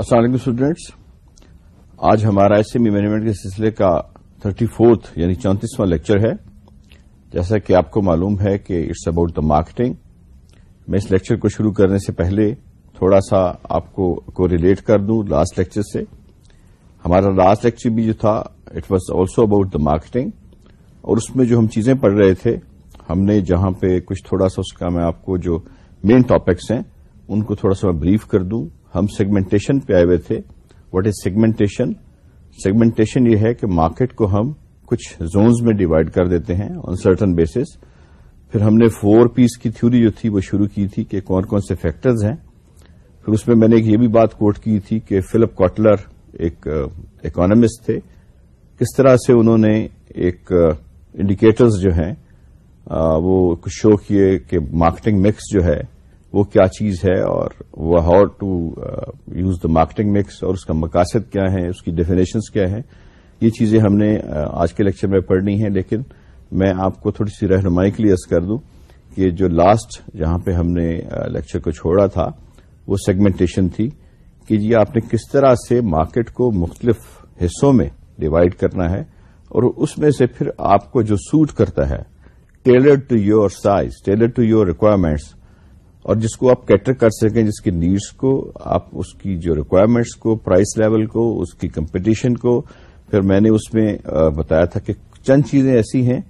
السلام علیکم اسٹوڈینٹس آج ہمارا ایس ایم ای مینجمنٹ کے سلسلے کا تھرٹی فورتھ یعنی چونتیسواں لیکچر ہے۔ جیسا کہ آپ کو معلوم ہے کہ اٹس اباؤٹ دا مارکیٹنگ میں اس لیکچر کو شروع کرنے سے پہلے تھوڑا سا آپ کو کو ریلیٹ کر دوں لاسٹ لیکچر سے۔ ہمارا لاسٹ لیکچر بھی جو تھا it was also about the marketing اور اس میں جو ہم چیزیں پڑھ رہے تھے، ہم نے جہاں پہ کچھ تھوڑا سا اس کا میں آپ کو جو مین ٹاپکس ہیں، ان کو تھوڑا سا میں بریف کر دوں۔ ہم سیگمنٹیشن پہ آئے ہوئے تھے۔ واٹ از سیگمنٹیشن سیگمنٹیشن یہ ہے کہ مارکیٹ کو ہم کچھ زونز میں ڈیوائڈ کر دیتے ہیں آن سرٹن بیسس پھر ہم نے فور پیس کی تھیوری جو تھی وہ شروع کی تھی کہ کون کون سے فیکٹرز ہیں۔ پھر اس میں میں نے ایک یہ بھی بات کوٹ کی تھی کہ فلپ کاٹلر ایک uh, اکانومسٹ تھے۔ کس طرح سے انہوں نے ایک uh, انڈیکیٹرز جو ہیں uh, وہ شو کیے کہ مارکیٹنگ مکس جو ہے وہ کیا چیز ہے اور وہ how to use the marketing mix اور اس کا مقاصد کیا ہے، اس کی ڈیفینیشنس کیا ہے یہ چیزیں ہم نے uh, آج کے لیکچر میں پڑھنی ہیں، لیکن میں آپ کو تھوڑی سی رہنمائی کے لیے عرض کر دوں کہ جو لاسٹ جہاں پہ ہم نے uh, لیکچر کو چھوڑا تھا، وہ سیگمنٹیشن تھی کہ جی آپ نے کس طرح سے مارکیٹ کو مختلف حصوں میں ڈیوائڈ کرنا ہے اور اس میں سے پھر آپ کو جو سوٹ کرتا ہے tailor to your size tailor to your requirements اور جس کو آپ کیٹر کر سکیں، جس کی نیڈس کو، آپ اس کی جو ریکوائرمنٹس کو پرائس لیول کو، اس کی کمپٹیشن کو، پھر میں نے اس میں بتایا تھا کہ چند چیزیں ایسی ہیں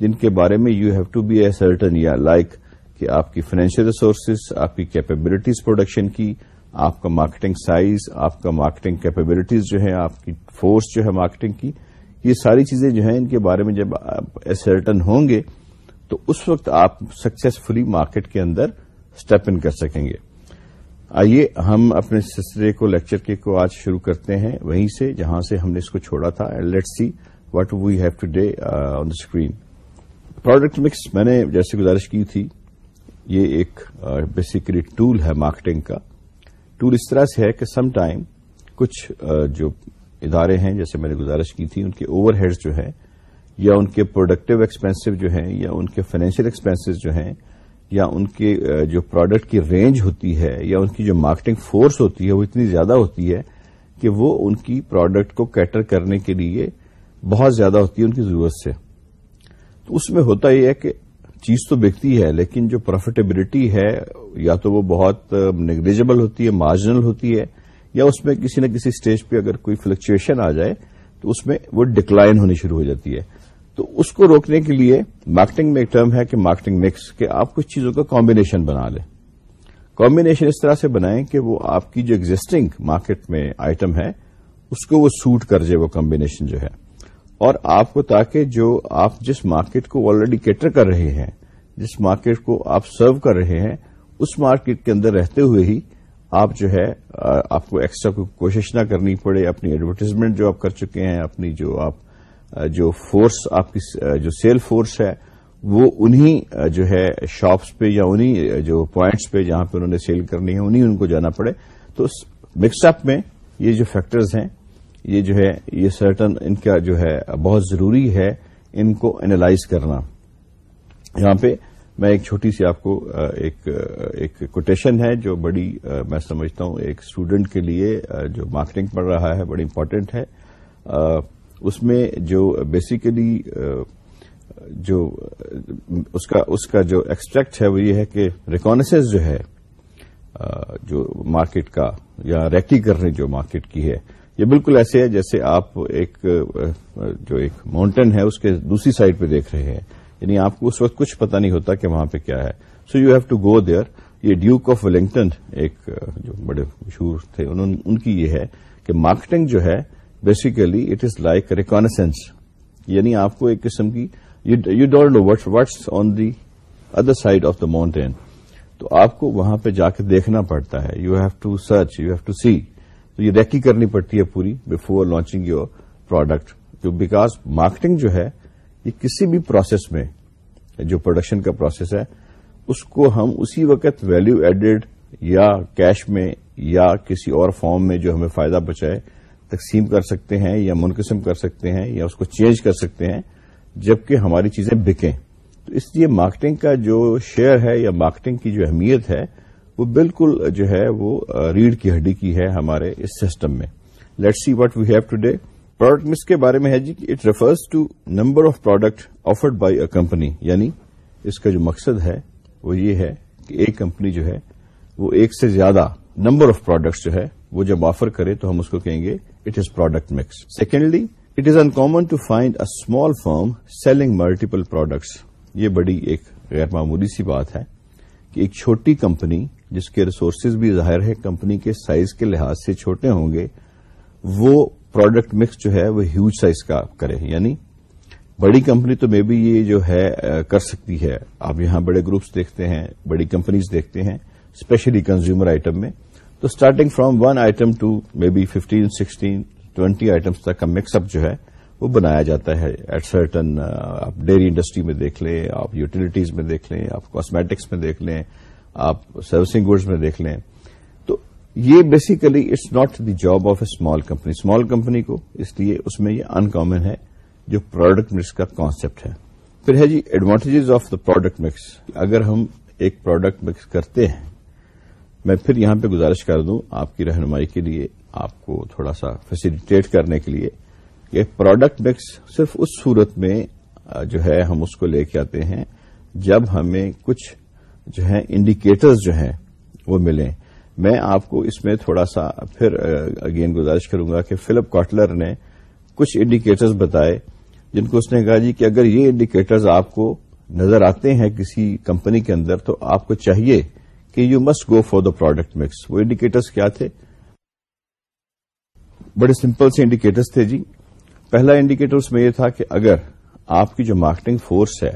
جن کے بارے میں you have to be a certain یا لائک کہ آپ کی فائنینشیل ریسورسز آپ کی کیپیبلٹیز پروڈکشن کی، آپ کا مارکیٹنگ سائز آپ کا مارکیٹنگ کیپیبلٹیز جو ہے آپ کی فورس جو ہے مارکیٹنگ کی، یہ ساری چیزیں جو ہیں ان کے بارے میں جب آپ سرٹن ہوں گے تو اس وقت آپ سکسیسفلی مارکیٹ کے اندر اسٹیپ ان کر سکیں گے۔ آئیے ہم اپنے سلسلے کو لیکچر کے کو آج شروع کرتے ہیں، وہیں سے جہاں سے ہم نے اس کو چھوڑا تھا let see what we have today on the screen product mix میں نے جیسے گزارش کی تھی، یہ ایک uh, بیسیکلی ٹول ہے مارکیٹنگ کا۔ ٹول اس طرح سے ہے کہ سم ٹائم کچھ uh, جو ادارے ہیں، جیسے میں نے گزارش کی تھی، ان کے اوور ہیڈز جو ہیں، یا ان کے پروڈکٹیو ایکسپینسو جو ہیں، یا ان کے فائنینشیل ایکسپینسز جو ہیں یا ان کے جو پروڈکٹ کی رینج ہوتی ہے یا ان کی جو مارکیٹنگ فورس ہوتی ہے وہ اتنی زیادہ ہوتی ہے کہ وہ ان کی پروڈکٹ کو کیٹر کرنے کے لیے بہت زیادہ ہوتی ہے ان کی ضرورت سے۔ تو اس میں ہوتا یہ ہے کہ چیز تو بکتی ہے لیکن جو پروفیٹیبلٹی ہے یا تو وہ بہت نیگلیجبل ہوتی ہے مارجنل ہوتی ہے یا اس میں کسی نہ کسی اسٹیج پہ اگر کوئی فلکچویشن آ جائے تو اس میں وہ ڈکلائن ہونی شروع ہو جاتی ہے۔ تو اس کو روکنے کے لیے مارکیٹنگ میں ایک ٹرم ہے کہ مارکیٹنگ مکس کہ آپ کچھ چیزوں کا کمبینیشن بنا لیں۔ کمبینیشن اس طرح سے بنائیں کہ وہ آپ کی جو ایگزٹنگ مارکیٹ میں آئٹم ہے، اس کو وہ سوٹ کر جائے، وہ کمبینیشن جو ہے۔ اور آپ کو تاکہ جو آپ جس مارکیٹ کو آلریڈی کیٹر کر رہے ہیں، جس مارکیٹ کو آپ سرو کر رہے ہیں، اس مارکیٹ کے اندر رہتے ہوئے ہی آپ جو ہے آپ کو ایکسٹرا کوشش نہ کرنی پڑے، اپنی ایڈورٹیزمنٹ جو آپ کر چکے ہیں، اپنی جو آپ جو فورس آپ کی جو سیل فورس ہے، وہ انہی جو ہے شاپس پہ یا انہی جو پوائنٹس پہ جہاں پہ انہوں نے سیل کرنی ہے انہیں ان کو جانا پڑے۔ تو مکس اپ میں یہ جو فیکٹرز ہیں، یہ جو ہے، یہ سرٹن ان کا جو ہے بہت ضروری ہے، ان کو اینالائز کرنا۔ یہاں پہ میں ایک چھوٹی سی آپ کو ایک کوٹیشن ہے جو بڑی میں سمجھتا ہوں، ایک اسٹوڈنٹ کے لیے جو مارکیٹنگ پڑھ رہا ہے، بڑی امپورٹنٹ ہے۔ اس میں جو بیسیکلی جو، اس کا اس کا جو ایکسٹریکٹ ہے وہ یہ ہے کہ ریکانسنس جو ہے جو مارکیٹ کا، یا ریکی کرنے جو مارکیٹ کی ہے، یہ بالکل ایسے ہے جیسے آپ ایک جو ایک ماؤنٹین ہے، اس کے دوسری سائڈ پہ دیکھ رہے ہیں۔ یعنی آپ کو اس وقت کچھ پتا نہیں ہوتا کہ وہاں پہ کیا ہے۔ So you have to go there یہ ڈیوک آف ولنگٹن ایک جو بڑے مشہور تھے ان کی یہ ہے کہ مارکیٹنگ جو ہے basically it is like reconnaissance یعنی آپ کو ایک قسم کی you don't know what's on the other side of the mountain تو آپ کو وہاں پہ جا کے دیکھنا پڑتا ہے. You have to search you have to see تو یہ ریکی کرنی پڑتی ہے پوری before launching your product because marketing جو ہے، یہ کسی بھی پروسیس میں، جو پروڈکشن کا پروسیس ہے، اس کو ہم اسی وقت ویلو ایڈیڈ یا کیش میں یا کسی اور فارم میں جو ہمیں فائدہ بچائے تقسیم کر سکتے ہیں یا منقسم کر سکتے ہیں یا اس کو چینج کر سکتے ہیں، جبکہ ہماری چیزیں بکیں۔ تو اس لیے مارکیٹنگ کا جو شیئر ہے یا مارکیٹنگ کی جو اہمیت ہے، وہ بالکل جو ہے وہ ریڑھ کی ہڈی کی ہے ہمارے اس سسٹم میں۔ Let see what we have today product mix کے بارے میں ہے جی it refers to number of product offered by a company یعنی اس کا جو مقصد ہے، وہ یہ ہے کہ ایک کمپنی جو ہے، وہ ایک سے زیادہ نمبر آف پروڈکٹس جو ہے، وہ جب آفر کرے تو ہم اس کو کہیں گے it is product mix secondly it is uncommon to find a small firm selling multiple products یہ بڑی ایک غیر معمولی سی بات ہے کہ ایک چھوٹی کمپنی جس کے ریسورسز بھی ظاہر ہے، کمپنی کے سائز کے لحاظ سے چھوٹے ہوں گے، وہ پروڈکٹ مکس جو ہے، وہ ہیوج سائز کا کرے۔ یعنی بڑی کمپنی تو مے بی یہ جو ہے کر سکتی ہے۔ آپ یہاں بڑے گروپس دیکھتے ہیں، بڑی کمپنیز دیکھتے ہیں اسپیشلی کنزیومر آئٹم میں۔ تو starting from one item to may be fifteen sixteen twenty items تک کا مکس اپ جو ہے وہ بنایا جاتا ہے ایٹ سرٹن آپ ڈیری انڈسٹری میں دیکھ لیں، آپ یوٹیلیٹیز میں دیکھ لیں، آپ کاسمیٹکس میں دیکھ لیں، آپ سروسنگ گڈز میں دیکھ لیں۔ تو یہ basically it's not the job of a small company small company کو اس لیے اس میں یہ انکامن ہے جو پروڈکٹ مکس کا کانسیپٹ ہے۔ پھر ہے جی advantages of the product mix اگر ہم ایک پروڈکٹ مکس کرتے ہیں میں پھر یہاں پہ گزارش کر دوں آپ کی رہنمائی کے لیے، آپ کو تھوڑا سا فیسیلیٹیٹ کرنے کے لیے کہ پروڈکٹ مکس صرف اس صورت میں جو ہے ہم اس کو لے کے آتے ہیں جب ہمیں کچھ جو ہے انڈیکیٹرز جو ہیں وہ ملیں۔ میں آپ کو اس میں تھوڑا سا پھر اگین گزارش کروں گا کہ فلپ کاٹلر نے کچھ انڈیکیٹرز بتائے جن کو اس نے کہا جی کہ اگر یہ انڈیکیٹرز آپ کو نظر آتے ہیں کسی کمپنی کے اندر تو آپ کو چاہیے کہ you must go for the product mix وہ انڈیکیٹرز کیا تھے؟ بڑے سمپل سے انڈیکیٹرز تھے جی۔ پہلا انڈیکیٹر اس میں یہ تھا کہ اگر آپ کی جو مارکیٹنگ فورس ہے،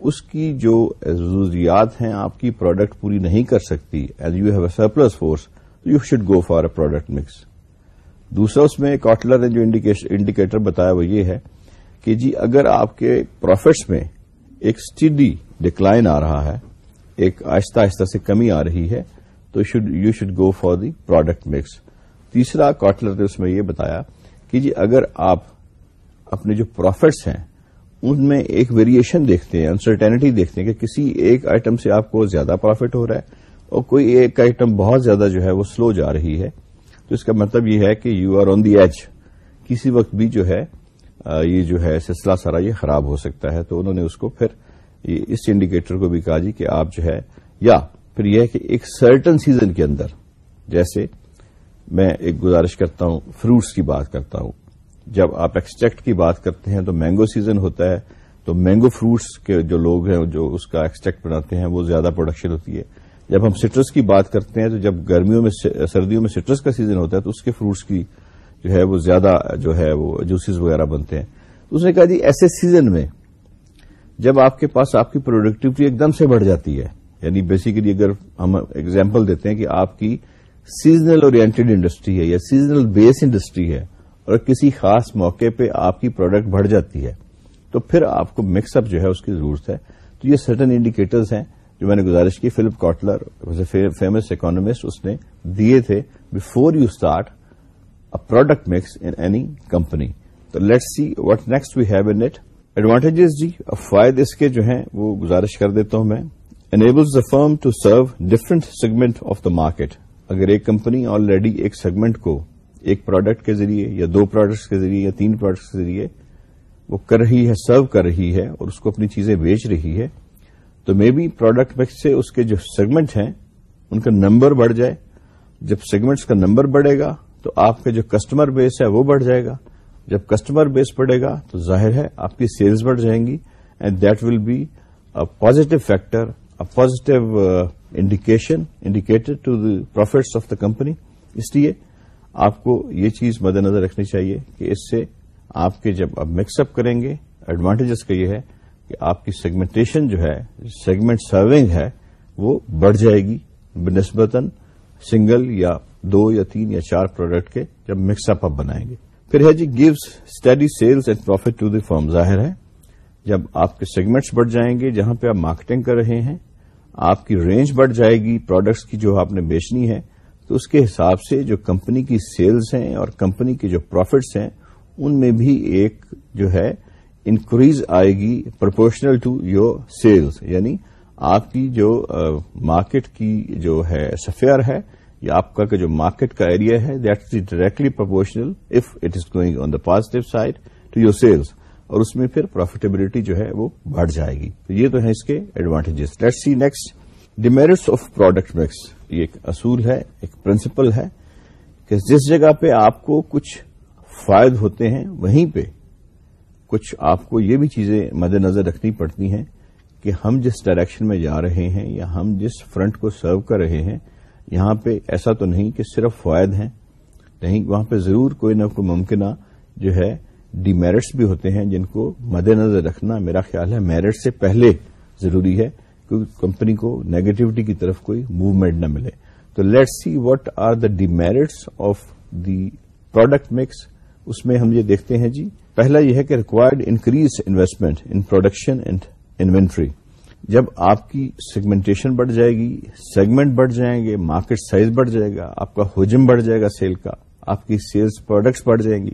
اس کی جو ضروریات ہیں، آپ کی پروڈکٹ پوری نہیں کر سکتی as you have a surplus force you should go for a product mix دوسرا اس میں کاٹلر نے جو انڈیکیٹر بتایا وہ یہ ہے کہ جی اگر آپ کے پروفٹس میں ایک اسٹڈی ڈکلائن آ رہا ہے ایک آہستہ آہستہ سے کمی آ رہی ہے، تو you should go for the product mix تیسرا کاٹلر نے اس میں یہ بتایا کہ جی اگر آپ اپنے جو پروفٹس ہیں، ان میں ایک ویریشن دیکھتے ہیں انسرٹینٹی دیکھتے ہیں کہ کسی ایک آئٹم سے آپ کو زیادہ پروفٹ ہو رہا ہے اور کوئی ایک آئٹم بہت زیادہ جو ہے وہ سلو جا رہی ہے، تو اس کا مطلب یہ ہے کہ you are on the edge کسی وقت بھی جو ہے یہ جو ہے سلسلہ سارا یہ خراب ہو سکتا ہے، تو انہوں نے اس کو پھر اس انڈیکیٹر کو بھی کہا جی کہ آپ جو ہے، یا پھر یہ ہے کہ ایک سرٹن سیزن کے اندر، جیسے میں ایک گزارش کرتا ہوں فروٹس کی بات کرتا ہوں۔ جب آپ ایکسٹریکٹ کی بات کرتے ہیں تو مینگو سیزن ہوتا ہے، تو مینگو فروٹس کے جو لوگ ہیں، جو اس کا ایکسٹریکٹ بناتے ہیں، وہ زیادہ پروڈکشن ہوتی ہے۔ جب ہم سٹرس کی بات کرتے ہیں تو جب گرمیوں میں، سردیوں میں سٹرس کا سیزن ہوتا ہے، تو اس کے فروٹس کی جو ہے، وہ زیادہ جو ہے، وہ جوسز وغیرہ بنتے ہیں۔ تو اس نے کہا جی ایسے سیزن میں جب آپ کے پاس آپ کی پروڈکٹیوٹی ایک دم سے بڑھ جاتی ہے یعنی بیسیکلی اگر ہم ایگزامپل دیتے ہیں کہ آپ کی سیزنل اورینٹیڈ انڈسٹری ہے یا سیزنل بیس انڈسٹری ہے اور کسی خاص موقع پہ آپ کی پروڈکٹ بڑھ جاتی ہے، تو پھر آپ کو مکس اپ جو ہے اس کی ضرورت ہے۔ تو یہ سرٹن انڈیکیٹرز ہیں جو میں نے گزارش کی۔ فلپ کاٹلر فیمس اکانومسٹ اس نے دیے تھے before you start a product mix in any company تو let see what next we have in it advantages جی فائد اس کے جو ہیں وہ گزارش کر دیتا ہوں میں enables the firm to serve different segment of the market اگر ایک کمپنی آلریڈی ایک سیگمنٹ کو ایک پروڈکٹ کے ذریعے یا دو پروڈکٹس کے ذریعے یا تین پروڈکٹس کے ذریعے وہ کر رہی ہے سرو کر رہی ہے اور اس کو اپنی چیزیں بیچ رہی ہے تو مے بی پروڈکٹ مکس سے اس کے جو سیگمنٹ ہیں ان کا نمبر بڑھ جائے جب سیگمنٹس کا نمبر بڑھے گا تو آپ کا جو کسٹمر بیس ہے وہ بڑھ جائے گا جب کسٹمر بیس بڑھے گا تو ظاہر ہے آپ کی سیلز بڑھ جائیں گی and that will be a positive factor a positive indication indicated to the profits of the company اس لیے آپ کو یہ چیز مد نظر رکھنی چاہیے کہ اس سے آپ کے جب آپ مکس اپ کریں گے ایڈوانٹیجز کا یہ ہے کہ آپ کی سیگمنٹیشن جو ہے سیگمنٹ سرونگ ہے، وہ بڑھ جائے گی بنسبتاً سنگل یا دو یا تین یا چار پروڈکٹ کے جب مکس اپ آپ بنائیں گے۔ پھر ہے جی gives steady sales and profit to the firm ظاہر ہے، جب آپ کے سیگمنٹس بڑھ جائیں گے، جہاں پہ آپ مارکیٹنگ کر رہے ہیں، آپ کی رینج بڑھ جائے گی پروڈکٹس کی جو آپ نے بیچنی ہے، تو اس کے حساب سے جو کمپنی کی سیلز ہیں اور کمپنی کے جو پروفٹس ہیں، ان میں بھی ایک جو ہے انکریز آئے گی پرپورشنل ٹو یور سیلز یعنی آپ کی جو مارکیٹ کی جو ہے سفیئر ہے یا آپ کا جو مارکیٹ کا ایریا ہے that is directly proportional if it is going on the positive side to your sales اور اس میں پھر پروفیٹیبلٹی جو ہے وہ بڑھ جائے گی. تو یہ تو ہے اس کے advantages let see next demerits of product mix یہ ایک اصول ہے، ایک پرنسپل ہے کہ جس جگہ پہ آپ کو کچھ فائد ہوتے ہیں، وہیں پہ کچھ آپ کو یہ بھی چیزیں مد نظر رکھنی پڑتی ہیں کہ ہم جس ڈائریکشن میں جا رہے ہیں یا ہم جس فرنٹ کو سرو کر رہے ہیں یہاں پہ ایسا تو نہیں کہ صرف فوائد ہیں، نہیں، وہاں پہ ضرور کوئی نہ کوئی ممکنہ جو ہے ڈی میرٹس بھی ہوتے ہیں جن کو مد نظر رکھنا میرا خیال ہے میرٹ سے پہلے ضروری ہے، کیونکہ کمپنی کو نیگیٹوٹی کی طرف کوئی موومنٹ نہ ملے۔ تو let see what are the demerits of the product mix اس میں ہم یہ دیکھتے ہیں جی پہلا یہ ہے کہ required increase investment in production and inventory جب آپ کی سیگمنٹیشن بڑھ جائے گی سیگمنٹ بڑھ جائیں گے مارکیٹ سائز بڑھ جائے گا، آپ کا حجم بڑھ جائے گا سیل کا، آپ کی سیلز پروڈکٹس بڑھ جائیں گی،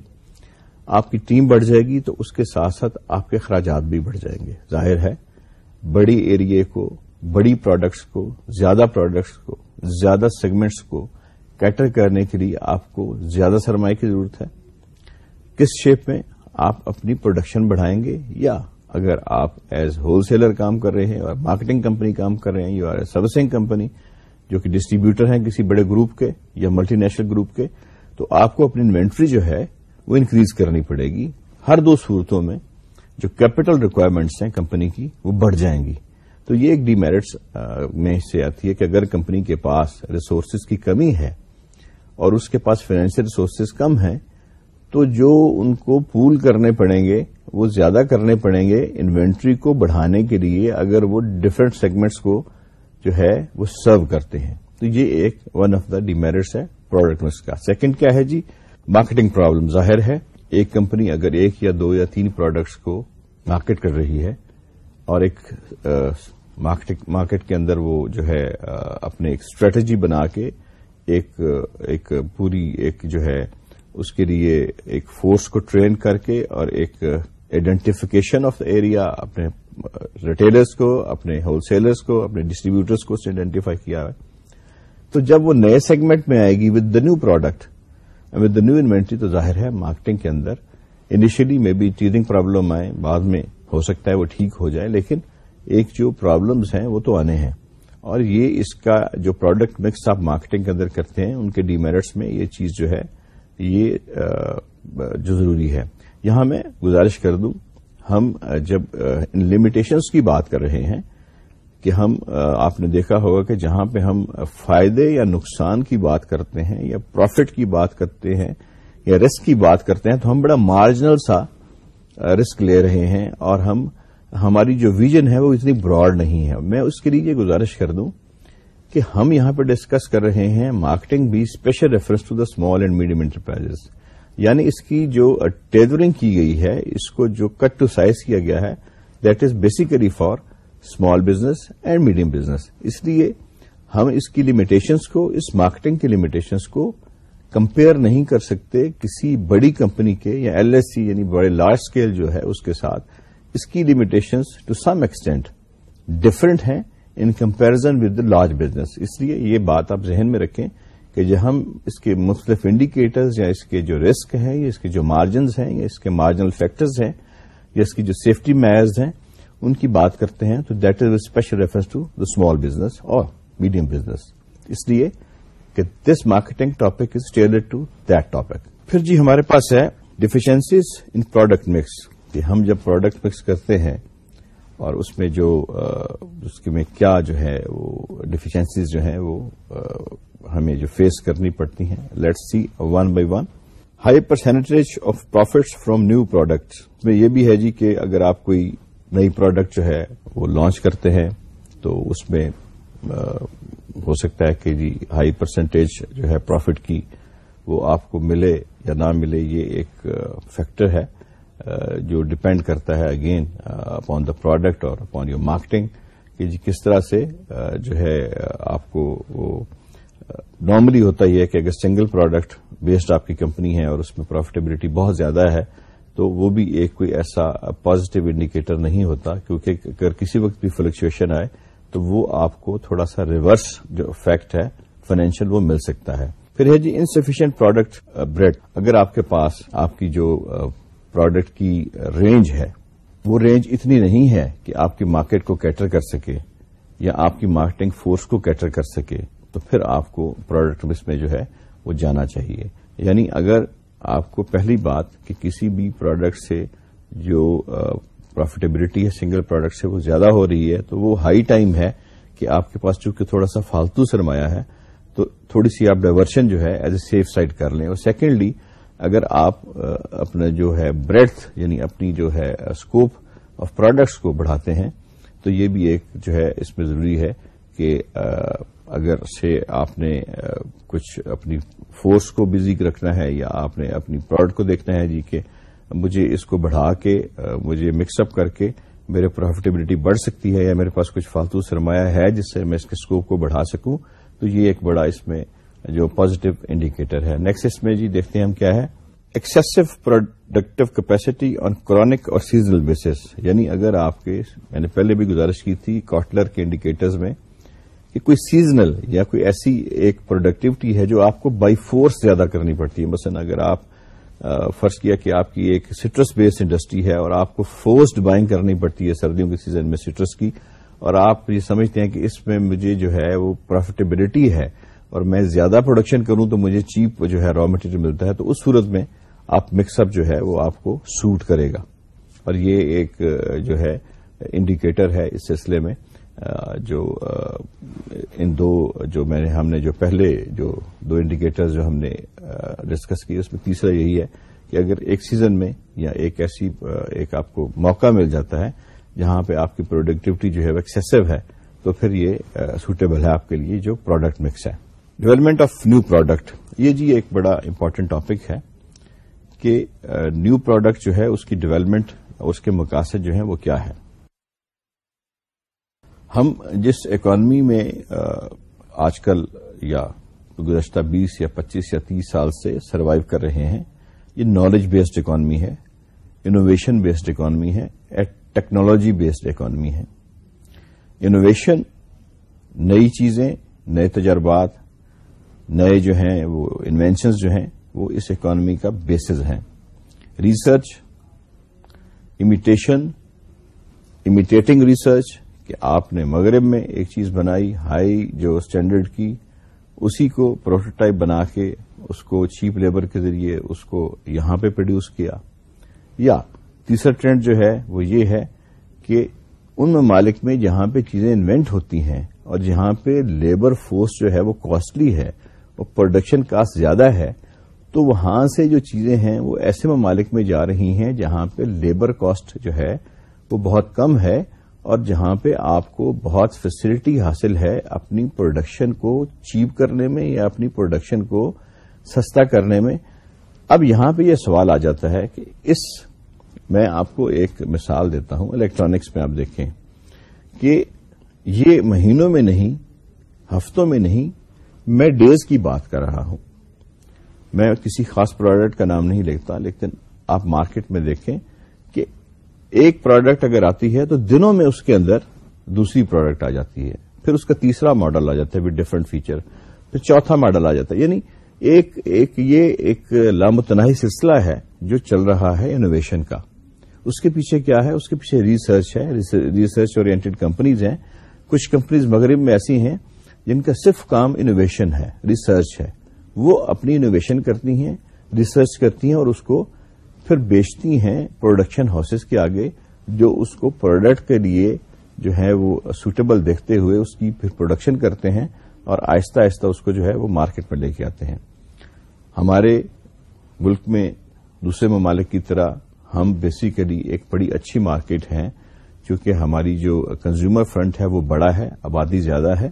آپ کی ٹیم بڑھ جائے گی، تو اس کے ساتھ ساتھ آپ کے اخراجات بھی بڑھ جائیں گے۔ ظاہر ہے، بڑی ایریے کو، بڑی پروڈکٹس کو، زیادہ پروڈکٹس کو، زیادہ سیگمنٹس کو کیٹر کرنے کے لیے آپ کو زیادہ سرمایہ کی ضرورت ہے۔ کس شیپ میں آپ اپنی پروڈکشن بڑھائیں گے یا اگر آپ ایز ہول سیلر کام کر رہے ہیں اور مارکیٹنگ کمپنی کام کر رہے ہیں یو آر سروسنگ کمپنی جو کہ ڈسٹریبیوٹر ہیں کسی بڑے گروپ کے یا ملٹی نیشنل گروپ کے، تو آپ کو اپنی انوینٹری جو ہے وہ انکریز کرنی پڑے گی۔ ہر دو صورتوں میں جو کیپٹل ریکوائرمنٹس ہیں کمپنی کی وہ بڑھ جائیں گی۔ تو یہ ایک ڈی میرٹس میں سے آتی ہے کہ اگر کمپنی کے پاس ریسورسز کی کمی ہے اور اس کے پاس فائنینشیل ریسورسز کم ہیں، تو جو ان کو پول کرنے پڑیں گے وہ زیادہ کرنے پڑیں گے انوینٹری کو بڑھانے کے لیے اگر وہ ڈفرنٹ سیگمنٹس کو جو ہے وہ سرو کرتے ہیں۔ تو یہ ایک ون آف دا ڈیمیرٹس ہے پروڈکٹ مکس کا۔ سیکنڈ کیا ہے جی؟ مارکیٹنگ پرابلم ظاہر ہے۔ ایک کمپنی اگر ایک یا دو یا تین پروڈکٹس کو مارکیٹ کر رہی ہے اور ایک مارکیٹ کے اندر وہ جو ہے اپنے ایک اسٹریٹجی بنا کے ایک ایک پوری، ایک جو ہے، اس کے لیے ایک فورس کو ٹرین کر کے اور ایک آئیڈینٹیفیکیشن آف دا ایریا اپنے uh, ریٹیلرس کو، اپنے ہول سیلرس کو، اپنے ڈسٹریبیوٹرس کو آئیڈینٹیفائی کیا ہے۔ تو جب وہ نئے سیگمنٹ میں آئے گی with the new product with the new inventory تو ظاہر ہے مارکیٹنگ کے اندر انیشلی میں بھی ٹیزنگ پرابلم آئے، بعد میں ہو سکتا ہے وہ ٹھیک ہو جائے، لیکن ایک جو پرابلمز ہیں وہ تو آنے ہیں۔ اور یہ اس کا جو پروڈکٹ مکس آپ مارکیٹنگ کے اندر کرتے ہیں، ان کے ڈی میرٹس میں یہ چیز جو ہے، یہ uh, جو ضروری ہے۔ یہاں میں گزارش کر دوں، ہم جب ان لمیٹیشنس کی بات کر رہے ہیں کہ ہم آپ نے دیکھا ہوگا کہ جہاں پہ ہم فائدے یا نقصان کی بات کرتے ہیں یا پروفٹ کی بات کرتے ہیں یا رسک کی بات کرتے ہیں، تو ہم بڑا مارجنل سا رسک لے رہے ہیں اور ہم، ہماری جو ویژن ہے وہ اتنی براڈ نہیں ہے۔ میں اس کے لیے یہ گزارش کر دوں کہ ہم یہاں پہ ڈسکس کر رہے ہیں مارکیٹنگ بھی special reference to the small and medium enterprise یعنی اس کی جو ٹیلرنگ کی گئی ہے، اس کو جو کٹ ٹو سائز کیا گیا ہے that is basically for small business and medium business اس لیے ہم اس کی لمیٹیشنس کو، اس مارکیٹنگ کی لمیٹیشنس کو کمپیئر نہیں کر سکتے کسی بڑی کمپنی کے یا ایل ایس سی یعنی بڑے لارج اسکیل جو ہے اس کے ساتھ۔ اس کی limitations to some extent different ہیں in comparison with the large business اس لیے یہ بات آپ ذہن میں رکھیں کہ جب ہم اس کے مختلف انڈیکیٹرز یا اس کے جو رسک ہیں، یا اس کے جو مارجنز ہیں، یا اس کے مارجنل فیکٹرز ہیں، یا اس کی جو سیفٹی میئرز ہیں، ان کی بات کرتے ہیں، تو that is a special reference to the small business اور میڈیم بزنس اس لیے کہ this marketing topic is tailor to that topic پھر جی ہمارے پاس ہے ڈیفیشنسیز ان پروڈکٹ مکس کہ ہم جب پروڈکٹ مکس کرتے ہیں اور اس میں جو اس کے میں کیا جو ہے وہ ڈیفیشنسیز جو ہیں وہ ہمیں جو فیس کرنی پڑتی ہیں. Let see one by one high percentage of profits from new products میں یہ بھی ہے جی کہ اگر آپ کوئی نئی پروڈکٹ جو ہے وہ لانچ کرتے ہیں تو اس میں ہو سکتا ہے کہ جی ہائی پرسنٹیج جو ہے پروفٹ کی وہ آپ کو ملے یا نہ ملے یہ ایک فیکٹر ہے جو ڈپینڈ کرتا ہے اگین اپان دا پروڈکٹ اور اپان یور مارکیٹنگ کہ جی کس طرح سے جو ہے آپ کو وہ نارملی ہوتا ہی ہے کہ اگر سنگل پروڈکٹ بیسڈ آپ کی کمپنی ہے اور اس میں پروفیٹیبلٹی بہت زیادہ ہے، تو وہ بھی ایک کوئی ایسا پازیٹو انڈیکیٹر نہیں ہوتا۔ کیونکہ اگر کسی وقت بھی فلکچویشن آئے، تو وہ آپ کو تھوڑا سا ریورس جو افیکٹ ہے فائنینشیل وہ مل سکتا ہے۔ پھر ہے جی انسفیشینٹ پروڈکٹ بریڈ اگر آپ کے پاس آپ کی جو پروڈکٹ کی رینج ہے، وہ رینج اتنی نہیں ہے کہ آپ کی مارکیٹ کو کیٹر کر سکے یا آپ کی مارکیٹنگ فورس کو کیٹر کر سکے۔ تو پھر آپ کو پروڈکٹ مکس میں جو ہے وہ جانا چاہیے۔ یعنی اگر آپ کو پہلی بات کہ کسی بھی پروڈکٹ سے جو پروفیٹیبلٹی ہے سنگل پروڈکٹ سے وہ زیادہ ہو رہی ہے، تو وہ ہائی ٹائم ہے کہ آپ کے پاس چونکہ تھوڑا سا فالتو سرمایہ ہے، تو تھوڑی سی آپ ڈائیورشن جو ہے ایز اے سیف سائڈ کر لیں۔ اور سیکنڈلی اگر آپ اپنا جو ہے بریڈ یعنی اپنی جو ہے اسکوپ آف پروڈکٹس کو بڑھاتے ہیں، تو یہ بھی ایک جو ہے اس میں ضروری ہے کہ اگر سے آپ نے کچھ اپنی فورس کو بزی رکھنا ہے یا آپ نے اپنی پروڈکٹ کو دیکھنا ہے جی کہ مجھے اس کو بڑھا کے مجھے مکس اپ کر کے میرے پروفیٹیبلٹی بڑھ سکتی ہے یا میرے پاس کچھ فالتو سرمایہ ہے جس سے میں اس کے اسکوپ کو بڑھا سکوں، تو یہ ایک بڑا اس میں جو پازیٹو انڈیکیٹر ہے۔ نیکسٹ اس میں جی دیکھتے ہیں ہم کیا ہے۔ Excessive productive capacity on chronic اور سیزنل بیسس یعنی اگر آپ کے، میں نے پہلے بھی گزارش کی تھی کاٹلر کے انڈیکیٹرز میں کہ کوئی سیزنل یا کوئی ایسی ایک پروڈکٹیوٹی ہے جو آپ کو بائی فورس زیادہ کرنی پڑتی ہے۔ مثلا اگر آپ فرض کیا کہ آپ کی ایک سٹرس بیسڈ انڈسٹری ہے اور آپ کو فورسڈ بائنگ کرنی پڑتی ہے سردیوں کے سیزن میں سٹرس کی، اور آپ یہ سمجھتے ہیں کہ اس میں مجھے جو ہے وہ پروفیٹیبلٹی ہے اور میں زیادہ پروڈکشن کروں تو مجھے چیپ جو ہے را مٹیریل ملتا ہے، تو اس صورت میں آپ مکس اپ جو ہے وہ آپ کو سوٹ کرے گا۔ اور یہ ایک جو ہے انڈیکیٹر ہے اس سلسلے میں۔ جو ان دو، جو میں نے، ہم نے جو پہلے جو دو انڈیکیٹر جو ہم نے ڈسکس کی، اس میں تیسرا یہی ہے کہ اگر ایک سیزن میں یا ایک ایسی ایک آپ کو موقع مل جاتا ہے جہاں پہ آپ کی پروڈکٹیوٹی جو ہے وہ ایکسیسو ہے، تو پھر یہ سوٹیبل ہے آپ کے لیے جو پروڈکٹ مکس ہے۔ ڈیولپمنٹ آف نیو پروڈکٹ یہ جی ایک بڑا امپورٹنٹ ٹاپک ہے کہ نیو پروڈکٹ جو ہے، اس کی ڈیولپمنٹ اس کے مقاصد جو ہیں وہ کیا ہے ہم جس اکانمی میں آج کل یا گزشتہ بیس یا پچیس یا تیس سال سے سروائیو کر رہے ہیں، یہ نالج بیسڈ اکانمی ہے انوویشن بیسڈ اکانمی ہے ٹیکنالوجی بیسڈ اکانمی ہے۔ انوویشن نئی چیزیں، نئے تجربات، نئے جو ہیں، وہ انوینشنز جو ہیں، وہ اس اکانمی کا بیسز ہیں۔ ریسرچ امیٹیشن امیٹیٹنگ ریسرچ کہ آپ نے مغرب میں ایک چیز بنائی، ہائی، جو اسٹینڈرڈ کی، اسی کو پروٹوٹائپ بنا کے، اس کو چیپ لیبر کے ذریعے، اس کو یہاں پہ پروڈیوس کیا۔ یا تیسرا ٹرینڈ جو ہے، وہ یہ ہے کہ ان ممالک میں جہاں پہ چیزیں انوینٹ ہوتی ہیں اور جہاں پہ لیبر فورس جو ہے وہ کاسٹلی ہے، اور پروڈکشن کاسٹ زیادہ ہے، تو وہاں سے جو چیزیں ہیں، وہ ایسے ممالک میں جا رہی ہیں جہاں پہ لیبر کاسٹ جو ہے، وہ بہت کم ہے۔ اور جہاں پہ آپ کو بہت فیسلٹی حاصل ہے اپنی پروڈکشن کو چیپ کرنے میں یا اپنی پروڈکشن کو سستا کرنے میں، اب یہاں پہ یہ سوال آ جاتا ہے کہ اس، میں آپ کو ایک مثال دیتا ہوں الیکٹرانکس میں آپ دیکھیں کہ یہ مہینوں میں نہیں، ہفتوں میں نہیں، میں ڈیز کی بات کر رہا ہوں۔ میں کسی خاص پروڈکٹ کا نام نہیں لکھتا لیکن آپ مارکیٹ میں دیکھیں ایک پروڈکٹ اگر آتی ہے تو دنوں میں اس کے اندر دوسری پروڈکٹ آ جاتی ہے، پھر اس کا تیسرا ماڈل آ جاتا ہے ود ڈفرنٹ فیچر پھر چوتھا ماڈل آ جاتا ہے۔ یعنی ایک ایک یہ ایک لامتناہی سلسلہ ہے جو چل رہا ہے انوویشن کا۔ اس کے پیچھے کیا ہے؟ اس کے پیچھے ریسرچ ہے ریسرچ اورینٹیڈ کمپنیز ہیں۔ کچھ کمپنیز مغرب میں ایسی ہیں جن کا صرف کام انوویشن ہے ریسرچ ہے۔ وہ اپنی انوویشن کرتی ہیں ریسرچ کرتی ہیں اور اس کو پھر بیچتی ہیں پروڈکشن ہاؤسز کے آگے، جو اس کو پروڈکٹ کے لیے جو ہے وہ سوٹیبل دیکھتے ہوئے اس کی پھر پروڈکشن کرتے ہیں اور آہستہ آہستہ اس کو جو ہے وہ مارکیٹ میں لے کے آتے ہیں۔ ہمارے ملک میں دوسرے ممالک کی طرح ہم بیسیکلی ایک بڑی اچھی مارکیٹ ہیں، کیونکہ ہماری جو کنزیومر فرنٹ ہے وہ بڑا ہے، آبادی زیادہ ہے۔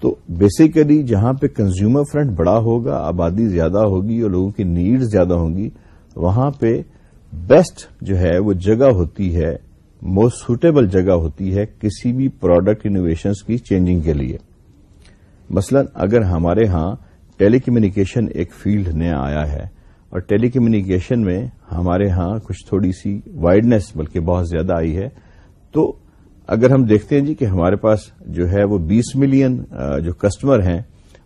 تو بیسیکلی جہاں پہ کنزیومر فرنٹ بڑا ہوگا، آبادی زیادہ ہوگی اور لوگوں کی نیڈ زیادہ ہوں گی وہاں پہ بیسٹ جو ہے وہ جگہ ہوتی ہے موسٹ سوٹیبل جگہ ہوتی ہے کسی بھی پروڈکٹ انوویشنس کی چینجنگ کے لیے۔ مثلا اگر ہمارے ہاں ٹیلی کمیونیکیشن ایک فیلڈ نیا آیا ہے اور ٹیلی کمیونیکیشن میں ہمارے ہاں کچھ تھوڑی سی وائڈنیس بلکہ بہت زیادہ آئی ہے، تو اگر ہم دیکھتے ہیں جی کہ ہمارے پاس جو ہے وہ بیس ملین جو کسٹمر ہیں،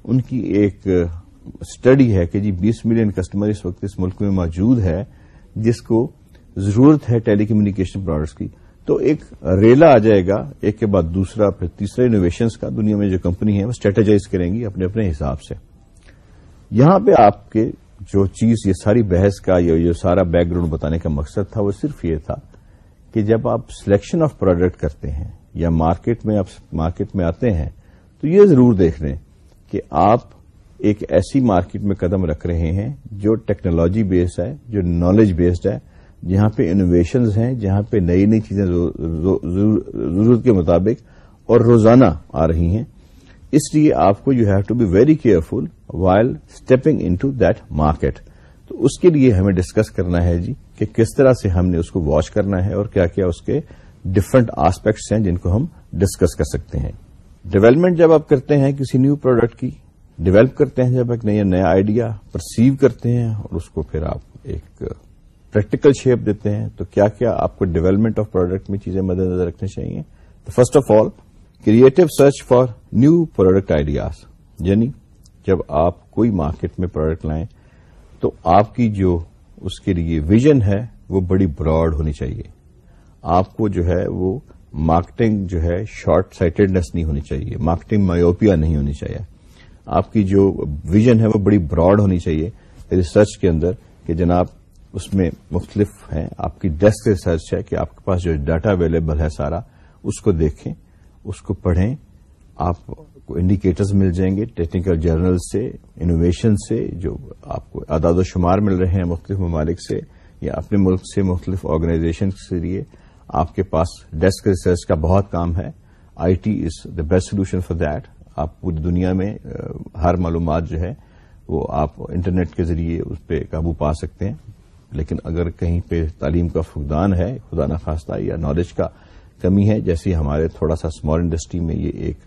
ان کی ایک اسٹڈی ہے کہ جی بیس ملین کسٹمر اس وقت اس ملک میں موجود ہے، جس کو ضرورت ہے ٹیلی کمیونیکیشن پروڈکٹس کی۔ تو ایک ریلا آ جائے گا، ایک کے بعد دوسرا، پھر تیسرا انوویشنس کا، دنیا میں جو کمپنی ہے وہ اسٹریٹجائز کریں گی اپنے اپنے حساب سے۔ یہاں پہ آپ کے جو چیز، یہ ساری بحث کا یا یہ سارا بیک گراؤنڈ بتانے کا مقصد تھا، وہ صرف یہ تھا کہ جب آپ سلیکشن آف پروڈکٹ کرتے ہیں یا مارکیٹ میں آپ مارکیٹ میں آتے ہیں، تو یہ ضرور دیکھ لیں کہ آپ ایک ایسی مارکیٹ میں قدم رکھ رہے ہیں جو ٹیکنالوجی بیسڈ ہے، جو نالج بیسڈ ہے، جہاں پہ انوویشنز ہیں، جہاں پہ نئی نئی چیزیں ضرورت کے مطابق اور روزانہ آ رہی ہیں۔ اس لیے آپ کو you have to be very careful while stepping into that market تو اس کے لیے ہمیں ڈسکس کرنا ہے جی کہ کس طرح سے ہم نے اس کو واچ کرنا ہے اور کیا کیا اس کے ڈفرنٹ آسپیکٹس ہیں جن کو ہم ڈسکس کر سکتے ہیں۔ ڈیولپمنٹ جب آپ کرتے ہیں کسی نیو پروڈکٹ کی ڈیولپ کرتے ہیں جب ایک نیا نیا آئیڈیا پرسیو کرتے ہیں اور اس کو پھر آپ ایک پریکٹیکل شیپ دیتے ہیں، تو کیا کیا آپ کو ڈیولپمنٹ آف پروڈکٹ میں چیزیں مد نظر رکھنی چاہیے؟ تو first of all creative search for new product ideas یعنی جب آپ کوئی مارکیٹ میں پروڈکٹ لائیں، تو آپ کی جو اس کے لیے ویژن ہے، وہ بڑی براڈ ہونی چاہیے۔ آپ کو جو ہے، وہ مارکیٹنگ جو ہے شارٹ سائٹڈنیس نہیں ہونی چاہیے۔ مارکیٹنگ مایوپیا نہیں ہونی چاہیے۔ آپ کی جو ویژن ہے وہ بڑی براڈ ہونی چاہیے ریسرچ کے اندر کہ جناب اس میں مختلف ہیں، آپ کی ڈیسک ریسرچ ہے کہ آپ کے پاس جو ڈاٹا اویلیبل ہے سارا، اس کو دیکھیں، اس کو پڑھیں، آپ کو انڈیکیٹرز مل جائیں گے ٹیکنیکل جرنل سے انوویشن سے، جو آپ کو اعداد و شمار مل رہے ہیں مختلف ممالک سے یا اپنے ملک سے مختلف آرگنائزیشن کے ذریعے، آپ کے پاس ڈیسک ریسرچ کا بہت کام ہے۔ I T is the best solution for that آپ پوری دنیا میں ہر معلومات جو ہے، وہ آپ انٹرنیٹ کے ذریعے اس پہ قابو پا سکتے ہیں۔ لیکن اگر کہیں پہ تعلیم کا فقدان ہے، خدا نخواستہ، یا نالج کا کمی ہے، جیسے ہمارے تھوڑا سا اسمال انڈسٹری میں یہ ایک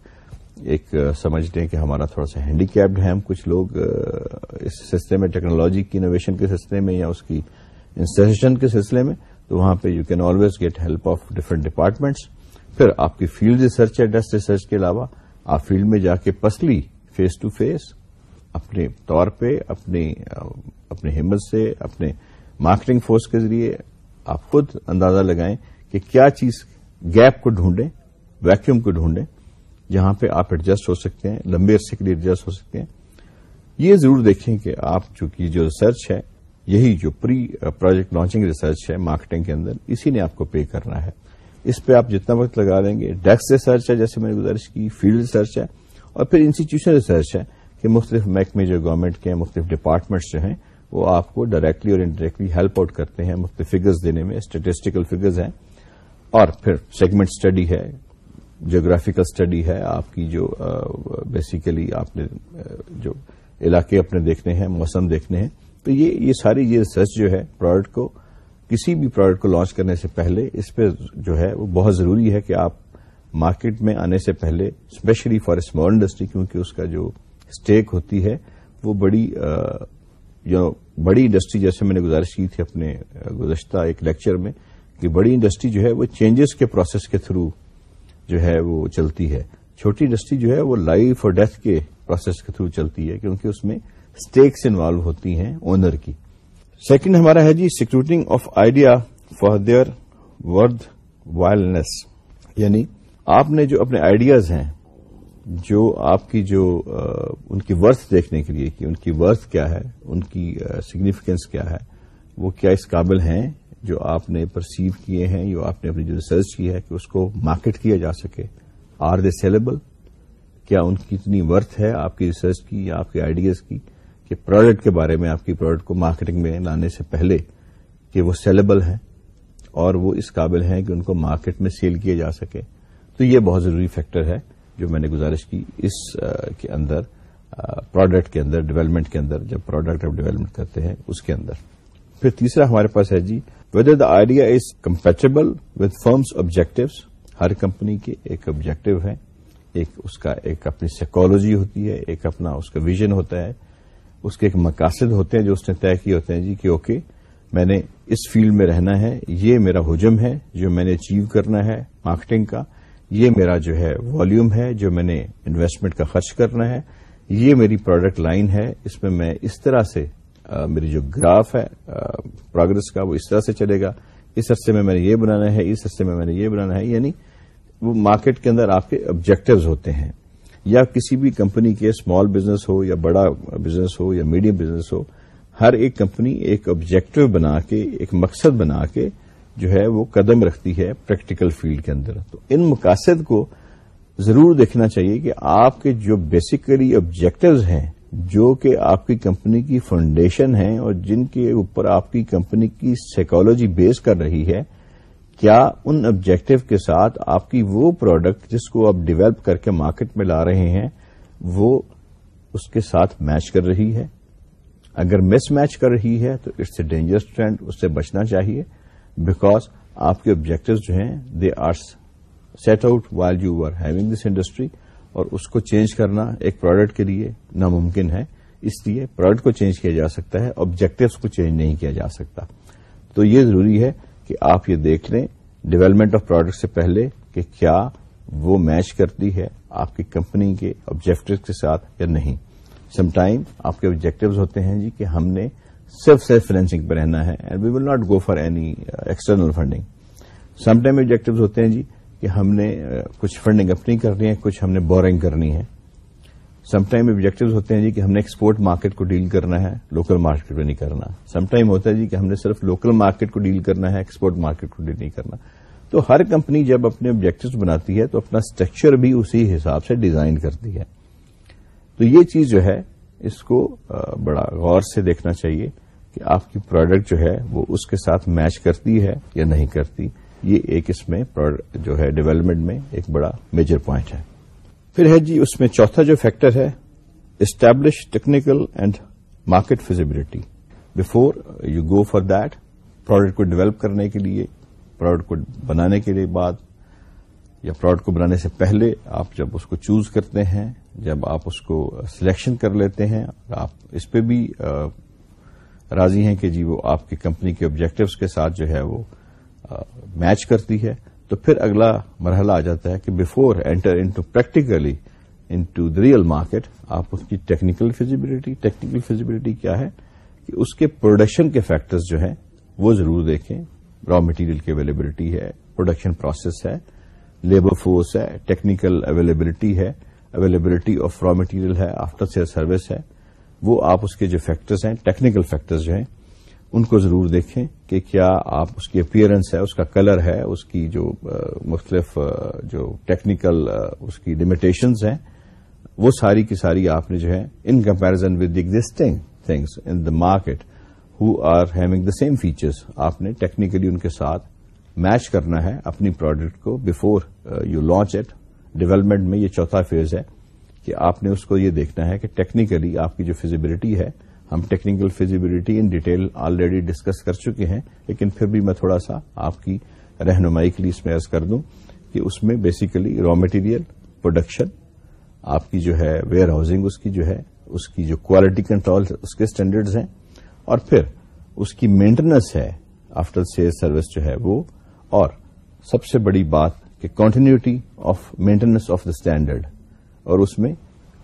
ایک سمجھتے ہیں کہ ہمارا تھوڑا سا ہینڈی کیپڈ ہے ہم۔ کچھ لوگ اس سلسلے میں ٹیکنالوجی کی انوویشن کے سلسلے میں یا اس کی انسٹیٹیوشن کے سلسلے میں، تو وہاں پہ you can always get help of different departments پھر آپ کی فیلڈ ریسرچ ہے ڈسٹ ریسرچ کے علاوہ آپ فیلڈ میں جا کے پسلی فیس ٹو فیس اپنے طور پہ اپنی اپنے ہمت سے، اپنے مارکیٹنگ فورس کے ذریعے آپ خود اندازہ لگائیں کہ کیا چیز گیپ کو ڈھونڈیں ویکیوم کو ڈھونڈیں، جہاں پہ آپ ایڈجسٹ ہو سکتے ہیں، لمبے عرصے کے لیے ایڈجسٹ ہو سکتے ہیں۔ یہ ضرور دیکھیں کہ آپ چونکہ جو ریسرچ ہے، یہی جو پری پروجیکٹ لانچنگ ریسرچ ہے مارکیٹنگ کے اندر، اسی نے آپ کو پے کرنا ہے۔ اس پہ آپ جتنا وقت لگا لیں گے ڈیکس ریسرچ ہے، جیسے میں نے گزارش کی فیلڈ ریسرچ ہے، اور پھر انسٹیٹیوشن ریسرچ ہے کہ مختلف محکمے جو گورنمنٹ کے ہیں، مختلف ڈپارٹمنٹس جو ہیں، وہ آپ کو ڈائریکٹلی اور انڈائریکٹلی ہیلپ آؤٹ کرتے ہیں، مختلف فگرز دینے میں اسٹیٹسٹیکل فگرز ہیں۔ اور پھر سیگمنٹ اسٹڈی ہے جیوگرافیکل اسٹڈی ہے، آپ کی جو بیسیکلی آپ نے جو علاقے اپنے دیکھنے ہیں، موسم دیکھنے ہیں۔ تو یہ یہ ساری یہ ریسرچ جو ہے پروڈکٹ کو کسی بھی پروڈکٹ کو لانچ کرنے سے پہلے اس پہ جو ہے وہ بہت ضروری ہے کہ آپ مارکیٹ میں آنے سے پہلے اسپیشلی فار اسمال انڈسٹری کیونکہ اس کا جو اسٹیک ہوتی ہے وہ بڑی جو بڑی انڈسٹری جیسے میں نے گزارش کی تھی اپنے گزشتہ ایک لیکچر میں کہ بڑی انڈسٹری جو ہے وہ چینجز کے پروسیس کے تھرو جو ہے وہ چلتی ہے۔ چھوٹی انڈسٹری جو ہے وہ لائف اور ڈیتھ کے پروسیس کے تھرو چلتی ہے، کیونکہ اس میں اسٹیکس انوالو ہوتی ہیں اونر کی۔ سیکنڈ ہمارا ہے جی screening of idea for their worthwhileness یعنی آپ نے جو اپنے آئیڈیاز ہیں، جو آپ کی جو ان کی ورتھ دیکھنے کے لیے کہ ان کی ورتھ کیا ہے، ان کی سگنیفیکینس کیا ہے، وہ کیا اس قابل ہیں جو آپ نے پرسیو کیے ہیں جو آپ نے اپنی جو ریسرچ کی ہے کہ اس کو مارکیٹ کیا جا سکے؟ آر دے سیلیبل کیا ان کی اتنی ورتھ ہے آپ کی ریسرچ کی یا آپ کے آئیڈیاز کی؟ کہ پروڈکٹ کے بارے میں آپ کی پروڈکٹ کو مارکیٹنگ میں لانے سے پہلے کہ وہ سیلیبل ہیں اور وہ اس قابل ہیں کہ ان کو مارکیٹ میں سیل کیا جا سکے۔ تو یہ بہت ضروری فیکٹر ہے جو میں نے گزارش کی اس کے اندر پروڈکٹ کے اندر ڈیولپمنٹ کے اندر، جب پروڈکٹ آپ ڈیولپمنٹ کرتے ہیں، اس کے اندر۔ پھر تیسرا ہمارے پاس ہے جی whether the idea is compatible with firms objectives Hare company کے ایک آبجیکٹو ہے۔ ایک اس کا ایک اپنی سائکالوجی ہوتی ہے، ایک اپنا اس کا ویژن ہوتا ہے۔ اس کے ایک مقاصد ہوتے ہیں جو اس نے طے کیے ہوتے ہیں جی کہ اوکے، میں نے اس فیلڈ میں رہنا ہے، یہ میرا حجم ہے جو میں نے اچیو کرنا ہے مارکیٹنگ کا، یہ میرا جو ہے والیوم ہے جو میں نے انویسٹمنٹ کا خرچ کرنا ہے، یہ میری پروڈکٹ لائن ہے، اس میں میں اس طرح سے میری جو گراف ہے پروگرس کا وہ اس طرح سے چلے گا، اس عرصے میں میں نے یہ بنانا ہے، اس عرصے میں میں نے یہ بنانا ہے یعنی وہ مارکیٹ کے اندر آپ کے آبجیکٹوز ہوتے ہیں۔ یا کسی بھی کمپنی کے اسمال بزنس ہو یا بڑا بزنس ہو یا میڈیم بزنس ہو، ہر ایک کمپنی ایک آبجیکٹو بنا کے، ایک مقصد بنا کے جو ہے وہ قدم رکھتی ہے پریکٹیکل فیلڈ کے اندر۔ تو ان مقاصد کو ضرور دیکھنا چاہیے کہ آپ کے جو بیسیکلی آبجیکٹوز ہیں، جو کہ آپ کی کمپنی کی فاؤنڈیشن ہے اور جن کے اوپر آپ کی کمپنی کی سائیکالوجی بیس کر رہی ہے کیا ان آبجیکٹو کے ساتھ آپ کی وہ پروڈکٹ جس کو آپ ڈیولپ کر کے مارکیٹ میں لا رہے ہیں، وہ اس کے ساتھ میچ کر رہی ہے؟ اگر مس میچ کر رہی ہے تو اٹس اے ڈینجرس ٹرینڈ اس سے بچنا چاہیے۔ بیکاز آپ کے آبجیکٹو جو ہیں they are set out while you are having this industry اور اس کو چینج کرنا ایک پروڈکٹ کے لیے ناممکن ہے۔ اس لیے پروڈکٹ کو چینج کیا جا سکتا ہے آبجیکٹوس کو چینج نہیں کیا جا سکتا۔ تو یہ ضروری ہے کہ آپ یہ دیکھ لیں ڈیولپمنٹ آف پروڈکٹ سے پہلے کہ کیا وہ میچ کرتی ہے آپ کی کمپنی کے آبجیکٹو کے ساتھ یا نہیں۔ سم ٹائم آپ کے آبجیکٹوز ہوتے ہیں جی کہ ہم نے صرف سیلف فائنینسنگ پہ رہنا ہے and we will not go for any external funding some time objectives ہوتے ہیں جی کہ ہم نے uh, کچھ فنڈنگ اپنی کرنی ہے، کچھ ہم نے بورنگ کرنی ہے۔ سم ٹائم آبجیکٹوز ہوتے ہیں جی کہ ہم نے ایکسپورٹ مارکیٹ کو ڈیل کرنا ہے لوکل مارکیٹ کو نہیں کرنا۔ سم ٹائم ہوتا ہے جی کہ ہم نے صرف لوکل مارکیٹ کو ڈیل کرنا ہے ایکسپورٹ مارکیٹ کو ڈیل نہیں کرنا۔ تو ہر کمپنی جب اپنے آبجیکٹوز بناتی ہے تو اپنا اسٹرکچر بھی اسی حساب سے ڈیزائن کرتی ہے۔ تو یہ چیز جو ہے، اس کو بڑا غور سے دیکھنا چاہیے کہ آپ کی پروڈکٹ جو ہے، وہ اس کے ساتھ میچ کرتی ہے یا نہیں کرتی۔ یہ ایک اس میں جو ہے ڈیولپمنٹ میں ایک بڑا میجر پوائنٹ ہے۔ پھر ہے جی اس میں چوتھا جو فیکٹر ہے establish technical and market feasibility before you go for that product کو ڈیولپ کرنے کے لیے پروڈکٹ کو بنانے کے لیے بعد، یا پروڈکٹ کو بنانے سے پہلے آپ جب اس کو چوز کرتے ہیں، جب آپ اس کو سلیکشن کر لیتے ہیں، آپ اس پہ بھی راضی ہیں کہ جی وہ آپ کی کمپنی کے آبجیکٹوس کے ساتھ جو ہے وہ میچ کرتی ہے۔ تو پھر اگلا مرحلہ آ جاتا ہے کہ before enter into practically into the real market آپ اس کی ٹیکنیکل فیزیبلٹی ٹیکنیکل فیزیبلٹی کیا ہے کہ اس کے پروڈکشن کے فیکٹرز جو ہیں وہ ضرور دیکھیں۔ را مٹیریل کی اویلیبلٹی ہے پروڈکشن پروسیس ہے لیبر فورس ہے ٹیکنیکل اویلیبلٹی ہے اویلیبلٹی آف را مٹیریل ہے آفٹر سیل سروس ہے۔ وہ آپ اس کے جو فیکٹرز ہیں ٹیکنیکل فیکٹرز جو ہیں ان کو ضرور دیکھیں کہ کیا آپ اس کی اپیئرنس ہے، اس کا کلر ہے، اس کی جو مختلف جو ٹیکنیکل اس کی لمیٹیشنز ہیں، وہ ساری کی ساری آپ نے جو ہے in comparison with existing things in the market who are having the same features آپ نے ٹیکنیکلی ان کے ساتھ میچ کرنا ہے اپنی پروڈکٹ کو before you launch it development میں یہ چوتھا فیز ہے کہ آپ نے اس کو یہ دیکھنا ہے کہ ٹیکنیکلی آپ کی جو فیزیبلٹی ہے ہم technical feasibility in detail already discuss کر چکے ہیں، لیکن پھر بھی میں تھوڑا سا آپ کی رہنمائی کے لیے اس میں عرض کر دوں کہ اس میں بیسیکلی را مٹیریل پروڈکشن آپ کی جو ہے ویئر ہاؤسنگ اس کی جو ہے، اس کی جو کوالٹی کنٹرول اس کے اسٹینڈرڈز ہیں، اور پھر اس کی مینٹیننس ہے آفٹر سیل سروس جو ہے وہ، اور سب سے بڑی بات کہ continuity of maintenance of the standard اور اس میں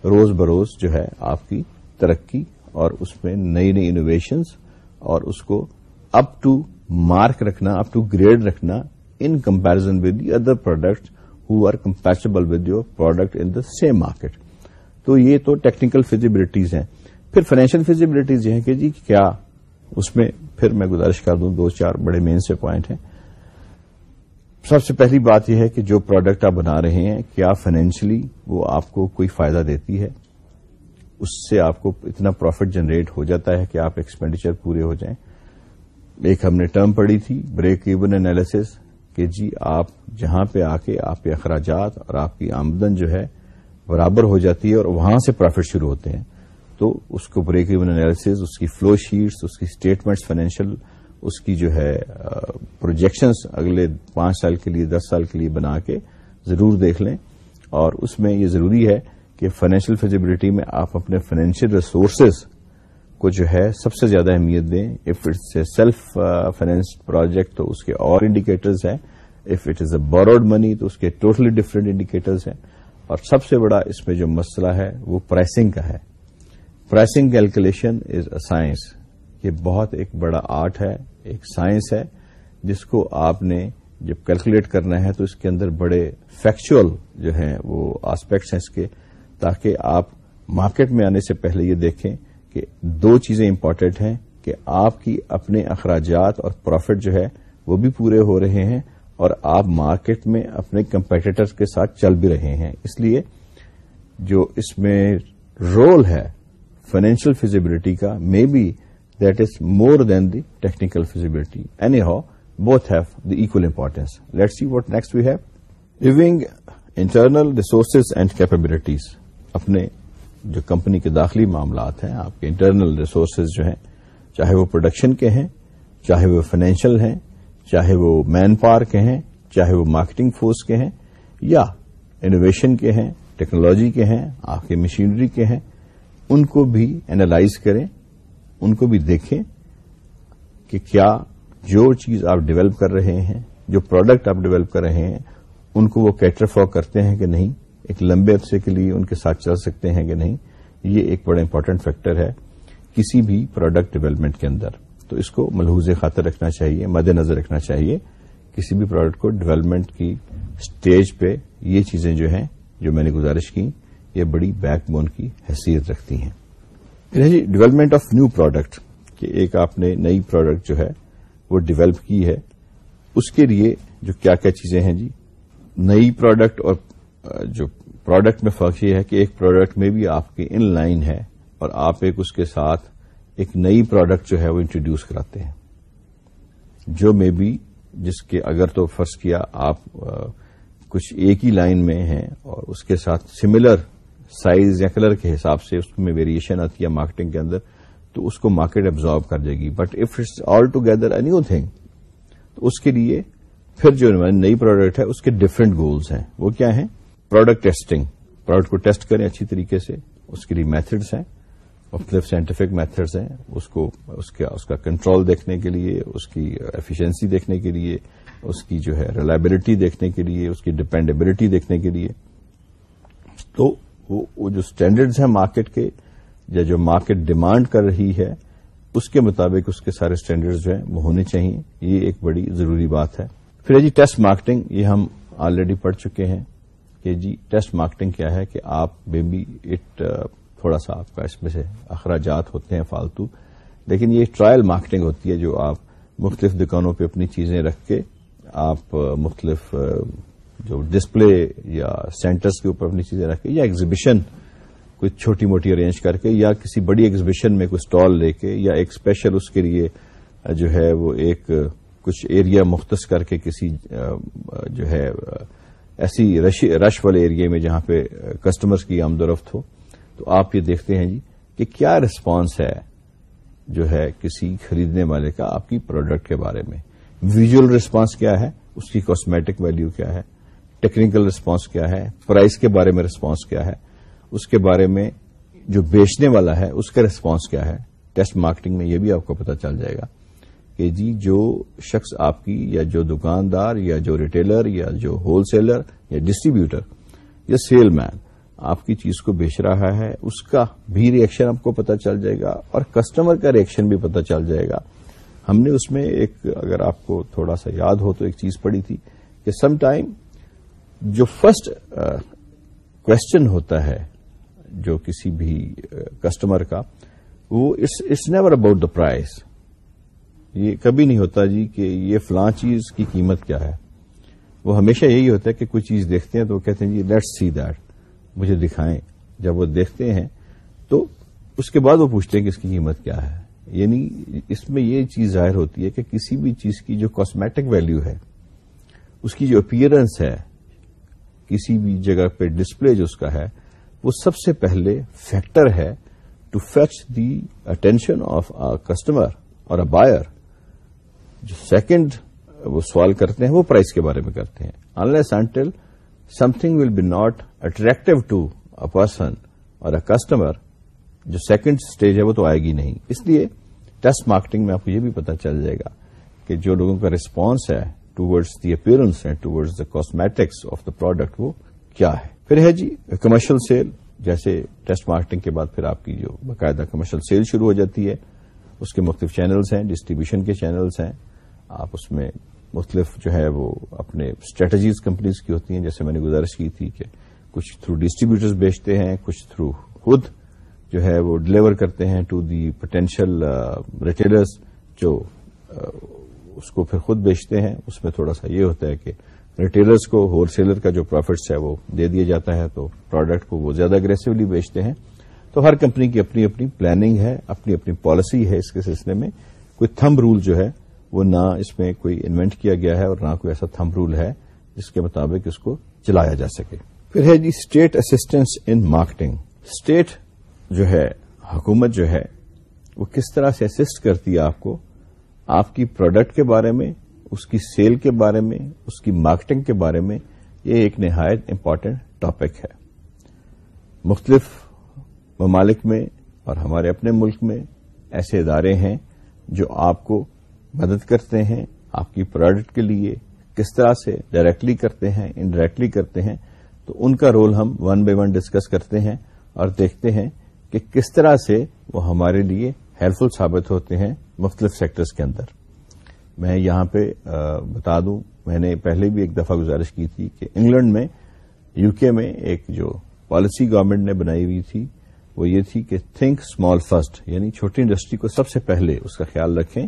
روز بروز جو ہے آپ کی ترقی اور اس میں نئی نئی انوویشنز اور اس کو اپ ٹو مارک رکھنا اپ ٹو گریڈ رکھنا in comparison with the other product who are compatible with your product in the same market تو یہ تو ٹیکنیکل فیزیبلٹیز ہیں. پھر فائنینشیل فیزیبلٹیز یہ ہیں کہ جی کیا اس میں پھر میں گزارش کر دوں دو چار بڑے مین سے پوائنٹ ہیں. سب سے پہلی بات یہ ہے کہ جو پروڈکٹ آپ بنا رہے ہیں کیا فائنینشلی وہ آپ کو کوئی فائدہ دیتی ہے؟ اس سے آپ کو اتنا پروفٹ جنریٹ ہو جاتا ہے کہ آپ ایکسپینڈیچر پورے ہو جائیں۔ ایک ہم نے ٹرم پڑی تھی بریک ایون اینالسس کہ جی آپ جہاں پہ آ کے آپ کے اخراجات اور آپ کی آمدن جو ہے برابر ہو جاتی ہے اور وہاں سے پروفٹ شروع ہوتے ہیں۔ تو اس کو بریک ایون اینالسز اس کی فلو شیٹس اس کی اسٹیٹمنٹس فائنینشیل اس کی جو ہے پروجیکشنز اگلے پانچ سال کے لیے، دس سال کے لیے بنا کے ضرور دیکھ لیں۔ اور اس میں یہ ضروری ہے کہ فائنینشیل فیزیبلٹی میں آپ اپنے فائنینشیل ریسورسز کو جو ہے سب سے زیادہ اہمیت دیں۔ If it's a self finance project تو اس کے اور انڈیکیٹرز ہیں۔ If it is a borrowed money تو اس کے ٹوٹلی ڈفرینٹ انڈیکیٹرز ہیں۔ اور سب سے بڑا اس میں جو مسئلہ ہے وہ پرائسنگ کا ہے۔ Pricing calculation is a science یہ بہت ایک بڑا آرٹ ہے، ایک سائنس ہے۔ جس کو آپ نے جب کیلکولیٹ کرنا ہے تو اس کے اندر بڑے فیکچوئل جو ہیں وہ آسپیکٹس ہیں اس کے۔ تاکہ آپ مارکیٹ میں آنے سے پہلے یہ دیکھیں کہ دو چیزیں امپورٹنٹ ہیں کہ آپ کی اپنے اخراجات اور پروفٹ جو ہے وہ بھی پورے ہو رہے ہیں اور آپ مارکیٹ میں اپنے کمپیٹیٹرز کے ساتھ چل بھی رہے ہیں۔ اس لیے جو اس میں رول ہے فائنینشیل فیزیبلٹی کا maybe that is more than the technical feasibility anyhow both have the equal importance let see what next we have reviewing internal resources and capabilities اپنے جو کمپنی کے داخلی معاملات ہیں، آپ کے انٹرنل ریسورسز جو ہیں، چاہے وہ پروڈکشن کے ہیں، چاہے وہ فائنینشیل ہیں، چاہے وہ مین پاور کے ہیں، چاہے وہ مارکیٹنگ فورس کے ہیں، یا انوویشن کے ہیں ٹیکنالوجی کے ہیں، آپ کے مشینری کے ہیں، ان کو بھی اینالائز کریں، ان کو بھی دیکھیں کہ کیا جو چیز آپ ڈیولپ کر رہے ہیں، جو پروڈکٹ آپ ڈیولپ کر رہے ہیں، ان کو وہ کیٹر فور کرتے ہیں کہ نہیں؟ ایک لمبے عرصے کے لیے ان کے ساتھ چل سکتے ہیں کہ نہیں، یہ ایک بڑا امپورٹنٹ فیکٹر ہے کسی بھی پروڈکٹ ڈیولپمنٹ کے اندر۔ تو اس کو ملحوظ خاطر رکھنا چاہیے، مد نظر رکھنا چاہیے کسی بھی پروڈکٹ کو ڈیولپمنٹ کی سٹیج پہ یہ چیزیں جو ہیں، جو میں نے گزارش کی، یہ بڑی بیک بون کی حیثیت رکھتی ہیں۔ یعنی جی ڈیولپمنٹ آف نیو پروڈکٹ کہ ایک آپ نے نئی پروڈکٹ جو ہے، وہ ڈیولپ کی ہے، اس کے لیے جو کیا کیا چیزیں ہیں جی نئی پروڈکٹ اور جو پروڈکٹ میں فرق یہ ہے کہ ایک پروڈکٹ میں بھی آپ کی ان لائن ہے اور آپ ایک اس کے ساتھ ایک نئی پروڈکٹ جو ہے وہ انٹروڈیوس کراتے ہیں۔ جو میں بھی جس کے اگر تو فرض کیا آپ کچھ ایک ہی لائن میں ہیں اور اس کے ساتھ سملر سائز یا کلر کے حساب سے اس میں ویریشن آتی ہے مارکیٹنگ کے اندر، تو اس کو مارکیٹ ابزارو کر جائے گی۔ But if it's all together a new thing تو اس کے لیے پھر جو نئی پروڈکٹ ہے، اس کے ڈفرینٹ گولز ہیں۔ وہ کیا ہیں؟ Product testing. پروڈکٹ کو ٹیسٹ کریں اچھی طریقے سے، اس کے لیے میتھڈس ہیں مختلف سائنٹیفک میتھڈز ہیں، اس کو، اس کا اس کا کنٹرول دیکھنے کے لیے، اس کی ایفیشنسی دیکھنے کے لیے، اس کی جو ہے ریلائبلٹی دیکھنے کے لیے، اس کی ڈپینڈیبلٹی دیکھنے کے لیے۔ تو وہ جو اسٹینڈرڈز ہیں مارکیٹ کے، یا جو مارکیٹ ڈیمانڈ کر رہی ہے، اس کے مطابق اس کے سارے اسٹینڈرڈز جو ہیں، وہ ہونے چاہیے۔ یہ ایک بڑی ضروری بات ہے۔ پھر جی ٹیسٹ مارکیٹنگ یہ ہم آلریڈی پڑھ چکے ہیں۔ کہ جی ٹیسٹ مارکیٹنگ کیا ہے کہ آپ بی اٹ تھوڑا سا آپ کا اس میں سے اخراجات ہوتے ہیں فالتو، لیکن یہ ٹرائل مارکیٹنگ ہوتی ہے جو آپ مختلف دکانوں پہ اپنی چیزیں رکھ کے آپ مختلف جو ڈسپلے یا سینٹرز کے اوپر اپنی چیزیں رکھ کے یا ایگزیبیشن کوئی چھوٹی موٹی ارینج کر کے یا کسی بڑی ایگزیبیشن میں کوئی اسٹال لے کے یا ایک اسپیشل اس کے لیے جو ہے وہ ایک کچھ ایریا مختص کر کے کسی جو ہے ایسی رش والے ایریا میں جہاں پہ کسٹمرز کی آمد و رفت ہو، تو آپ یہ دیکھتے ہیں جی کہ کیا رسپانس ہے جو ہے کسی خریدنے والے کا آپ کی پروڈکٹ کے بارے میں. ویژل رسپانس کیا ہے؟ اس کی کاسمیٹک ویلو کیا ہے؟ ٹیکنیکل رسپانس کیا ہے؟ پرائز کے بارے میں رسپانس کیا ہے؟ اس کے بارے میں جو بیچنے والا ہے، اس کا رسپانس کیا ہے؟ ٹیسٹ مارکیٹنگ میں یہ بھی آپ کو پتا چل جائے گا۔ کہ جی جو شخص آپ کی یا جو دکاندار یا جو ریٹیلر یا جو ہول سیلر یا ڈسٹریبیوٹر یا سیل مین آپ کی چیز کو بیچ رہا ہے، اس کا بھی ریئیکشن آپ کو پتا چل جائے گا اور کسٹمر کا ریئیکشن بھی پتا چل جائے گا۔ ہم نے اس میں ایک، اگر آپ کو تھوڑا سا یاد ہو تو ایک چیز پڑی تھی کہ سم ٹائم جو فرسٹ کوشچن uh, ہوتا ہے جو کسی بھی uh, کسٹمر کا، وہ it's never about the price یہ کبھی نہیں ہوتا جی کہ یہ فلاں چیز کی قیمت کیا ہے۔ وہ ہمیشہ یہی ہوتا ہے کہ کوئی چیز دیکھتے ہیں تو وہ کہتے ہیں جی لیٹ سی دیٹ مجھے دکھائیں۔ جب وہ دیکھتے ہیں تو اس کے بعد وہ پوچھتے ہیں کہ اس کی قیمت کیا ہے۔ یعنی اس میں یہ چیز ظاہر ہوتی ہے کہ کسی بھی چیز کی جو کاسمیٹک ویلو ہے، اس کی جو اپیئرنس ہے، کسی بھی جگہ پہ ڈسپلے جو اس کا ہے، وہ سب سے پہلے فیکٹر ہے to fetch the attention of a customer اور ا بائر جو سیکنڈ وہ سوال کرتے ہیں، وہ پرائز کے بارے میں کرتے ہیں۔ Unless until something will be not attractive to a person اور ا کسٹمر جو سیکنڈ اسٹیج ہے، وہ تو آئے گی نہیں۔ اس لیے ٹیسٹ مارکیٹنگ میں آپ کو یہ بھی پتا چل جائے گا کہ جو لوگوں کا ریسپانس ہے towards the appearance and towards the cosmetics of the product وہ کیا ہے؟ پھر ہے جی کمرشل سیل جیسے ٹیسٹ مارکیٹنگ کے بعد پھر آپ کی جو باقاعدہ کمرشل سیل شروع ہو جاتی ہے۔ اس کے مختلف چینلز ہیں ڈسٹریبیوشن کے چینلز ہیں۔ آپ اس میں مختلف جو ہے وہ اپنے اسٹریٹجیز کمپنیز کی ہوتی ہیں، جیسے میں نے گزارش کی تھی کہ کچھ تھرو ڈسٹریبیوٹرز بیچتے ہیں، کچھ تھرو خود جو ہے وہ ڈلیور کرتے ہیں ٹو دی پوٹینشیل ریٹیلرز جو اس کو پھر خود بیچتے ہیں۔ اس میں تھوڑا سا یہ ہوتا ہے کہ ریٹیلرز کو ہول سیلر کا جو پروفٹس ہے وہ دے دیا جاتا ہے، تو پروڈکٹ کو وہ زیادہ اگریسولی بیچتے ہیں۔ تو ہر کمپنی کی اپنی اپنی پلاننگ ہے، اپنی اپنی پالیسی ہے اس کے سلسلے میں۔ کوئی تھم رول جو ہے وہ نہ اس میں کوئی انوینٹ کیا گیا ہے اور نہ کوئی ایسا تھم رول ہے جس کے مطابق اس کو چلایا جا سکے۔ پھر ہے جی state assistance in marketing state جو ہے، حکومت جو ہے، وہ کس طرح سے اسسٹ کرتی ہے آپ کو؟ آپ کی پروڈکٹ کے بارے میں، اس کی سیل کے بارے میں، اس کی مارکیٹنگ کے بارے میں یہ ایک نہایت امپارٹینٹ ٹاپک ہے۔ مختلف ممالک میں اور ہمارے اپنے ملک میں ایسے ادارے ہیں جو آپ کو مدد کرتے ہیں آپ کی پروڈکٹ کے لیے، کس طرح سے ڈائریکٹلی کرتے ہیں انڈائریکٹلی کرتے ہیں، تو ان کا رول ہم ون بائی ون ڈسکس کرتے ہیں اور دیکھتے ہیں کہ کس طرح سے وہ ہمارے لیے ہیلپ فل ثابت ہوتے ہیں مختلف سیکٹرز کے اندر۔ میں یہاں پہ بتا دوں، میں نے پہلے بھی ایک دفعہ گزارش کی تھی کہ انگلینڈ میں یو کے میں ایک جو پالیسی گورنمنٹ نے بنائی ہوئی تھی، وہ یہ تھی کہ تھنک اسمال فرسٹ یعنی چھوٹی انڈسٹری کو سب سے پہلے اس کا خیال رکھیں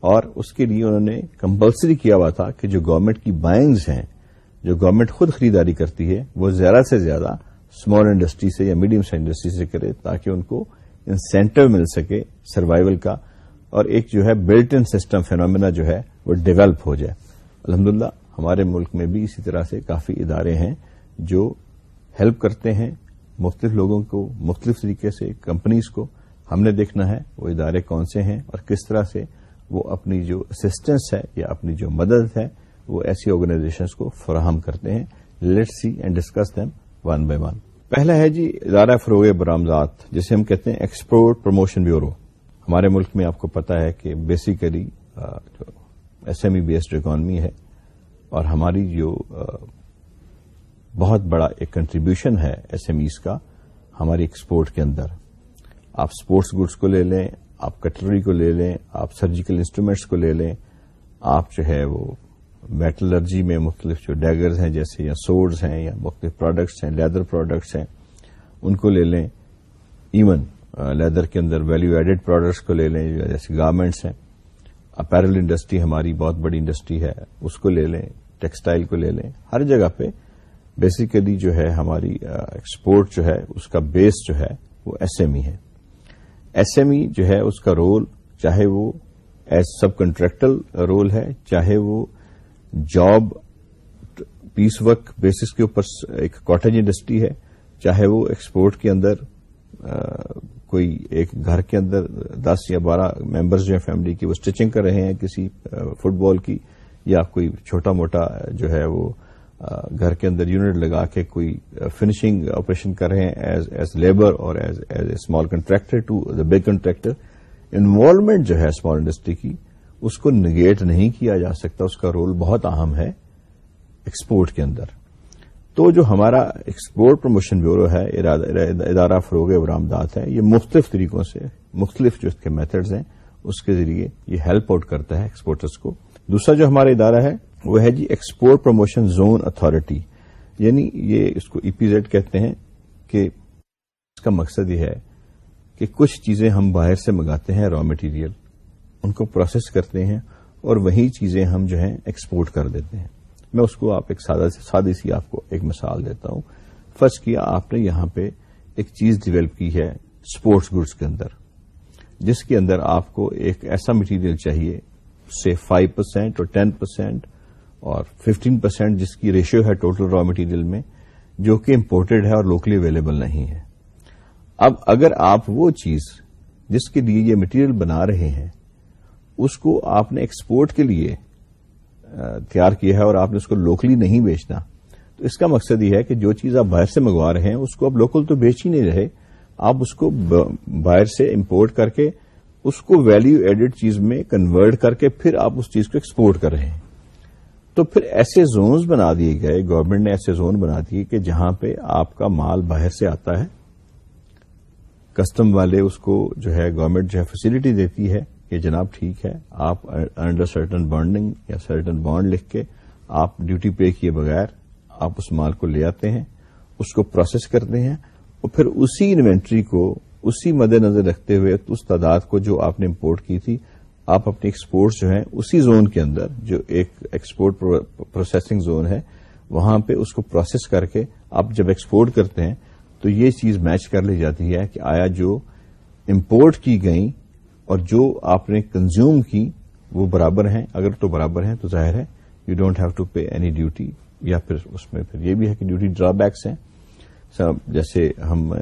اور اس کے لیے انہوں نے کمپلسری کیا ہوا تھا کہ جو گورنمنٹ کی بائنگز ہیں، جو گورنمنٹ خود خریداری کرتی ہے، وہ زیادہ سے زیادہ اسمال انڈسٹری سے یا میڈیم سائز انڈسٹری سے کرے تاکہ ان کو انسینٹو مل سکے سروائول کا اور ایک جو ہے بلٹ ان سسٹم فینومینا جو ہے وہ ڈیولپ ہو جائے۔ الحمدللہ، ہمارے ملک میں بھی اسی طرح سے کافی ادارے ہیں جو ہیلپ کرتے ہیں مختلف لوگوں کو، مختلف طریقے سے کمپنیز کو۔ ہم نے دیکھنا ہے وہ ادارے کون سے ہیں اور کس طرح سے وہ اپنی جو اسسٹنس ہے یا اپنی جو مدد ہے، وہ ایسی آرگنائزیشنس کو فراہم کرتے ہیں۔ Let see and discuss them one by one پہلا ہے جی ادارہ فروغ برآمدات جسے ہم کہتے ہیں ایکسپورٹ پروموشن بیورو ہمارے ملک میں آپ کو پتا ہے کہ بیسیکلی جو S M E based economy ہے، اور ہماری جو بہت بڑا ایک کنٹریبیوشن ہے ایس ایم ایز کا، ہماری ایکسپورٹ کے اندر۔ آپ اسپورٹس گڈس کو لے لیں آپ کٹلری کو لے لیں، آپ سرجیکل انسٹرومینٹس کو لے لیں، آپ جو ہے وہ میٹلرجی میں مختلف جو ڈیگرز ہیں، جیسے یا سوڈز ہیں، یا مختلف پروڈکٹس ہیں لیدر پروڈکٹس ہیں، ان کو لے لیں۔ ایون لیدر کے اندر ویلو ایڈڈ پروڈکٹس کو لے لیں، جیسے گارمنٹس ہیں۔ اپیرل انڈسٹری ہماری بہت بڑی انڈسٹری ہے، اس کو لے لیں ٹیکسٹائل کو لے لیں۔ ہر جگہ پہ بیسیکلی جو ہے ہماری ایکسپورٹ جو ہے، اس کا بیس جو ہے وہ ایس ایم ای ہے۔ ایس ایم ای جو ہے، اس کا رول، چاہے وہ ایز سب کنٹریکٹل رول ہے، چاہے وہ جاب پیس ورک بیسس کے اوپر ایک کاٹیج انڈسٹری ہے، چاہے وہ ایکسپورٹ کے اندر کوئی ایک گھر کے اندر دس یا بارہ ممبرز جو ہیں فیملی کی، وہ اسٹچنگ کر رہے ہیں کسی فٹ بال کی، یا کوئی چھوٹا موٹا جو ہے وہ گھر کے اندر یونٹ لگا کے کوئی فنشنگ آپریشن کر رہے ہیں ایز ایز لیبر اور as as a small contractor to the big contractor, involvement جو ہے اسمال انڈسٹری کی، اس کو نگیٹ نہیں کیا جا سکتا، اس کا رول بہت اہم ہے ایکسپورٹ کے اندر۔ تو جو ہمارا ایکسپورٹ پروموشن بیورو ہے ادارہ فروغ برآمدات ہے، یہ مختلف طریقوں سے، مختلف جو اس کے میتھڈز ہیں، اس کے ذریعے یہ ہیلپ آؤٹ کرتا ہے ایکسپورٹرس کو۔ دوسرا جو ہمارا ادارہ ہے وہ ہے جی ایکسپورٹ پروموشن زون اتارٹی یعنی یہ اس کو ای پی زیڈ کہتے ہیں کہ اس کا مقصد یہ ہے کہ کچھ چیزیں ہم باہر سے منگاتے ہیں را مٹیریل ان کو پروسیس کرتے ہیں اور وہی چیزیں ہم جو ہیں ایکسپورٹ کر دیتے ہیں۔ میں اس کو آپ ایک سادی سی آپ کو ایک مثال دیتا ہوں۔ فرض کیا آپ نے یہاں پہ ایک چیز ڈیولپ کی ہے اسپورٹس گڈس کے اندر، جس کے اندر آپ کو ایک ایسا مٹیریل چاہیے سے فائیو پرسینٹ اور ٹین پرسینٹ اور ففٹین پرسینٹ جس کی ریشیو ہے ٹوٹل را مٹیریل میں، جو کہ امپورٹڈ ہے اور لوکلی اویلیبل نہیں ہے۔ اب اگر آپ وہ چیز جس کے لیے یہ مٹیریل بنا رہے ہیں، اس کو آپ نے ایکسپورٹ کے لیے تیار کیا ہے اور آپ نے اس کو لوکلی نہیں بیچنا، تو اس کا مقصد یہ ہے کہ جو چیز آپ باہر سے منگوا رہے ہیں، اس کو آپ لوکل تو بیچ ہی نہیں رہے، آپ اس کو باہر سے امپورٹ کر کے، اس کو ویلو ایڈڈ چیز میں کنورٹ کر کے پھر آپ اس چیز کو ایکسپورٹ کر رہے ہیں۔ تو پھر ایسے زونز بنا دیے گئے گورنمنٹ نے ایسے زون بنا دیے کہ جہاں پہ آپ کا مال باہر سے آتا ہے کسٹم والے اس کو جو ہے گورنمنٹ جو ہے فیسلٹی دیتی ہے کہ جناب ٹھیک ہے، آپ انڈر سرٹن بانڈنگ یا سرٹن بانڈ لکھ کے آپ ڈیوٹی پے کیے بغیر آپ اس مال کو لے آتے ہیں، اس کو پروسیس کرتے ہیں اور پھر اسی انوینٹری کو اسی مد نظر رکھتے ہوئے اس تعداد کو جو آپ نے امپورٹ کی تھی آپ اپنی ایکسپورٹس جو ہیں اسی زون کے اندر، جو ایک ایکسپورٹ پروسیسنگ زون ہے، وہاں پہ اس کو پروسیس کر کے آپ جب ایکسپورٹ کرتے ہیں، تو یہ چیز میچ کر لی جاتی ہے کہ آیا جو امپورٹ کی گئی اور جو آپ نے کنزیوم کی، وہ برابر ہیں۔ اگر تو برابر ہیں، تو ظاہر ہے you don't have to pay any duty یا پھر اس میں پھر یہ بھی ہے کہ ڈیوٹی ڈرا بیکس ہیں جیسے ہم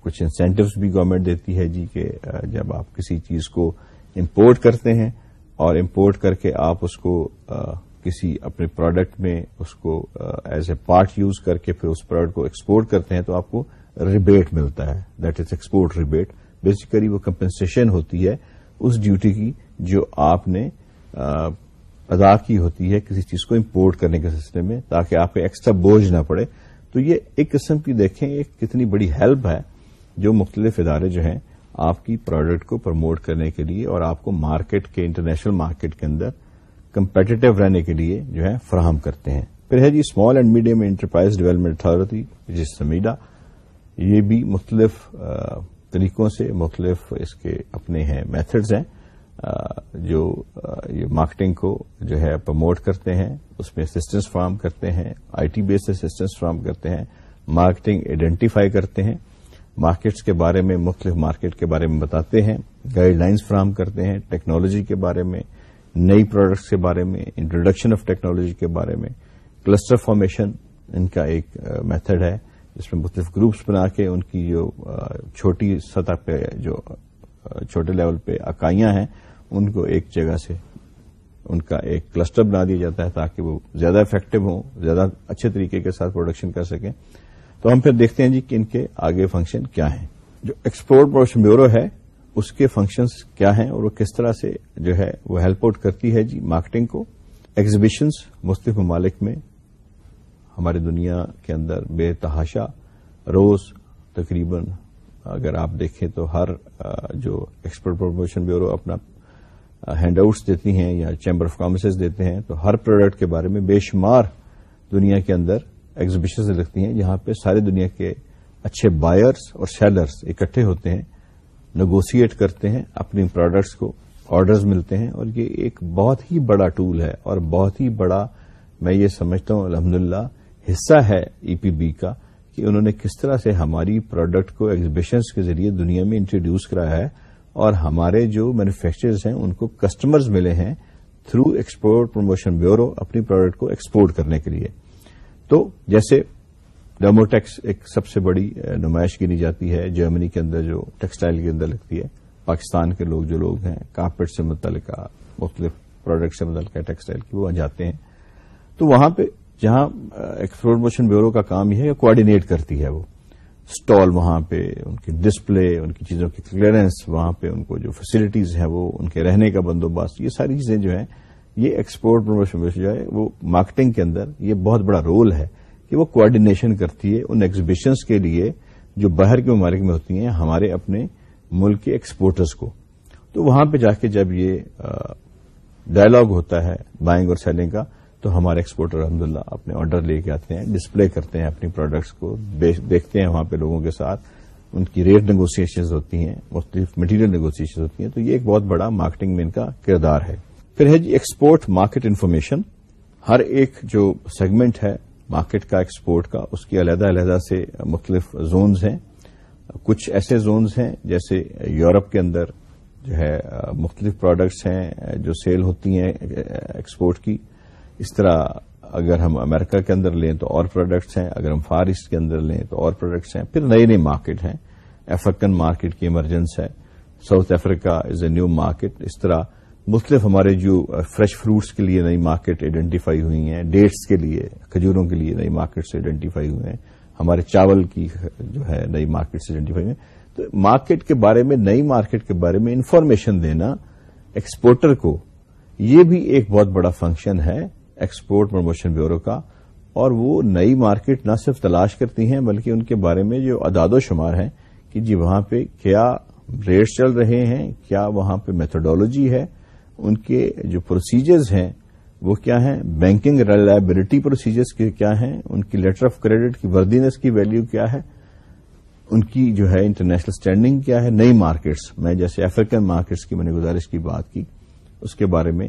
کچھ انسینٹوز بھی گورنمنٹ دیتی ہے جی کہ جب آپ کسی چیز کو امپورٹ کرتے ہیں اور امپورٹ کر کے آپ اس کو کسی اپنے پروڈکٹ میں اس کو ایز اے پارٹ یوز کر کے پھر اس پروڈکٹ کو ایکسپورٹ کرتے ہیں تو آپ کو ریبیٹ ملتا ہے۔ That is export rebate basically وہ کمپنسیشن ہوتی ہے اس ڈیوٹی کی جو آپ نے ادا کی ہوتی ہے کسی چیز کو امپورٹ کرنے کے سلسلے میں تاکہ آپ کو ایکسٹرا بوجھ نہ پڑے۔ تو یہ ایک قسم کی دیکھیں، ایک کتنی بڑی ہیلپ ہے جو مختلف ادارے جو ہیں آپ کی پروڈکٹ کو پروموٹ کرنے کے لیے اور آپ کو مارکیٹ کے انٹرنیشنل مارکیٹ کے اندر کمپیٹیو رہنے کے لیے جو ہے فراہم کرتے ہیں۔ پھر ہے جی small and medium enterprise development authority جس سمیڈا، یہ بھی مختلف طریقوں سے مختلف اس کے اپنے ہیں میتھڈز ہیں۔ جو یہ مارکیٹنگ کو جو ہے پروموٹ کرتے ہیں، اس میں اسسٹنس فراہم کرتے ہیں، آئی ٹی بیس اسسٹنس فراہم کرتے ہیں مارکیٹنگ آئیڈینٹیفائی کرتے ہیں۔ مارکیٹس کے بارے میں، مختلف مارکیٹ کے بارے میں بتاتے ہیں گائیڈ لائنس فراہم کرتے ہیں ٹیکنالوجی کے بارے میں، نئی پروڈکٹس کے بارے میں انٹروڈکشن آف ٹیکنالوجی کے بارے میں۔ کلسٹر فارمیشن ان کا ایک میتھڈ ہے۔ جس میں مختلف گروپس بنا کے ان کی جو چھوٹی سطح پہ جو چھوٹے لیول پہ اکائیاں ہیں، ان کو ایک جگہ سے ان کا ایک کلسٹر بنا دیا جاتا ہے تاکہ وہ زیادہ افیکٹو ہوں، زیادہ اچھے طریقے کے ساتھ پروڈکشن کر سکیں۔ تو ہم پھر دیکھتے ہیں جی کہ ان کے آگے فنکشن کیا ہیں۔ جو ایکسپورٹ پروڈکشن بیورو ہے، اس کے فنکشنز کیا ہیں اور وہ کس طرح سے جو ہے وہ ہیلپ آؤٹ کرتی ہے جی مارکیٹنگ کو۔ ایگزیبیشنز مختلف ممالک میں ہماری دنیا کے اندر بے تحاشا روز تقریباً اگر آپ دیکھیں تو ہر جو ایکسپورٹ پروموشن بیورو اپنا ہینڈ آؤٹس دیتی ہیں یا چیمبر آف کامرسز دیتے ہیں، تو ہر پروڈکٹ کے بارے میں بے شمار دنیا کے اندر ایگزیبیشن لگتی ہیں جہاں پہ ساری دنیا کے اچھے بائرس اور سیلرس اکٹھے ہوتے ہیں نیگوسیٹ کرتے ہیں، اپنی پروڈکٹس کو آرڈرز ملتے ہیں۔ اور یہ ایک بہت ہی بڑا ٹول ہے اور بہت ہی بڑا میں یہ سمجھتا ہوں الحمد حصہ ہے ای پی بی کا کہ انہوں نے کس طرح سے ہماری پروڈکٹ کو ایگزیبیشنس کے ذریعے دنیا میں انٹروڈیوس کرایا ہے۔ اور ہمارے جو مینوفیکچرز ہیں، ان کو کسٹمرز ملے ہیں تھرو ایکسپورٹ پروموشن بیورو اپنی پروڈکٹ کو ایکسپورٹ کرنے کے لیے۔ تو جیسے ڈیموٹیکس ایک سب سے بڑی نمائش گنی جاتی ہے، جرمنی کے اندر جو ٹیکسٹائل کے اندر لگتی ہے، پاکستان کے لوگ جو لوگ ہیں، کارپیٹ سے متعلقہ، مختلف پروڈکٹ سے متعلقہ ٹیکسٹائل کی، وہ وہاں جاتے ہیں۔ تو وہاں پہ جہاں ایکسپورٹ موشن بیورو کا کام یہ ہے کوآڈینیٹ کرتی ہے وہ۔ اسٹال وہاں پہ، ان کی ڈسپلے ان کی چیزوں کی کلیئرنس وہاں پہ ان کو جو فیسلٹیز ہیں وہ، ان کے رہنے کا بندوبست، یہ ساری چیزیں جو ہیں یہ ایکسپورٹ پروموشن جو ہے وہ مارکیٹنگ کے اندر یہ بہت بڑا رول ہے کہ وہ کوآڈینیشن کرتی ہے ان ایگزیبیشنس کے لیے جو باہر کے ممالک میں ہوتی ہیں، ہمارے اپنے ملک کے ایکسپورٹرز کو۔ تو وہاں پہ جا کے جب یہ ڈائلگ ہوتا ہے بائنگ اور سیلنگ کا، تو ہمارے ایکسپورٹر الحمد اپنے آرڈر لے کے آتے ہیں ڈسپلے کرتے ہیں اپنی پروڈکٹس کو دیکھتے ہیں وہاں پہ لوگوں کے ساتھ۔ ان کی ریٹ نیگوسیشنز ہوتی ہیں، مختلف مٹیریل نیگوسیشن ہوتی ہیں۔ تو یہ ایک بہت بڑا مارکیٹنگ میں ان کا کردار ہے۔ پھر ہے جی ایکسپورٹ مارکیٹ انفارمیشن ہر ایک جو سیگمنٹ ہے مارکیٹ کا ایکسپورٹ کا، اس کی علیحدہ علیحدہ سے مختلف زونز ہیں۔ کچھ ایسے زونز ہیں جیسے یورپ کے اندر جو ہے، مختلف پروڈکٹس ہیں جو سیل ہوتی ہیں ایکسپورٹ کی۔ اس طرح اگر ہم امریکہ کے اندر لیں تو اور پروڈکٹس ہیں، اگر ہم فار ایسٹ کے اندر لیں تو اور پروڈکٹس ہیں۔ پھر نئے نئے مارکیٹ ہیں۔ افریقن مارکیٹ کی ایمرجنس ہے۔ South Africa is a new market اس طرح مختلف ہمارے جو فریش فروٹس کے لیے نئی مارکیٹ آئیڈینٹیفائی ہوئی ہیں ڈیٹس کے لیے، کھجوروں کے لیے نئی مارکیٹس آئیڈینٹیفائی ہوئے ہیں۔ ہمارے چاول کی جو ہے نئی مارکیٹس آئیڈینٹیفائی ہوئی ہیں۔ تو مارکیٹ کے بارے میں، نئی مارکیٹ کے بارے میں انفارمیشن دینا ایکسپورٹر کو، یہ بھی ایک بہت بڑا فنکشن ہے ایکسپورٹ پروموشن بیورو کا۔ اور وہ نئی مارکیٹ نہ صرف تلاش کرتی ہیں، بلکہ ان کے بارے میں جو اداد و شمار ہیں کہ جی وہاں پہ کیا ریٹ چل رہے ہیں، کیا وہاں پہ میتھڈالوجی ہے۔ ان کے جو پروسیجرز ہیں، وہ کیا ہیں؟ بینکنگ ریلائبلٹی پروسیجرز کے کیا ہیں؟ ان کی لیٹر آف کریڈٹ کی وردینس کی ویلیو کیا ہے؟ ان کی جو ہے انٹرنیشنل اسٹینڈنگ کیا ہے؟ نئی مارکیٹس میں جیسے افریقن مارکیٹس کی میں نے گزارش کی، بات کی، اس کے بارے میں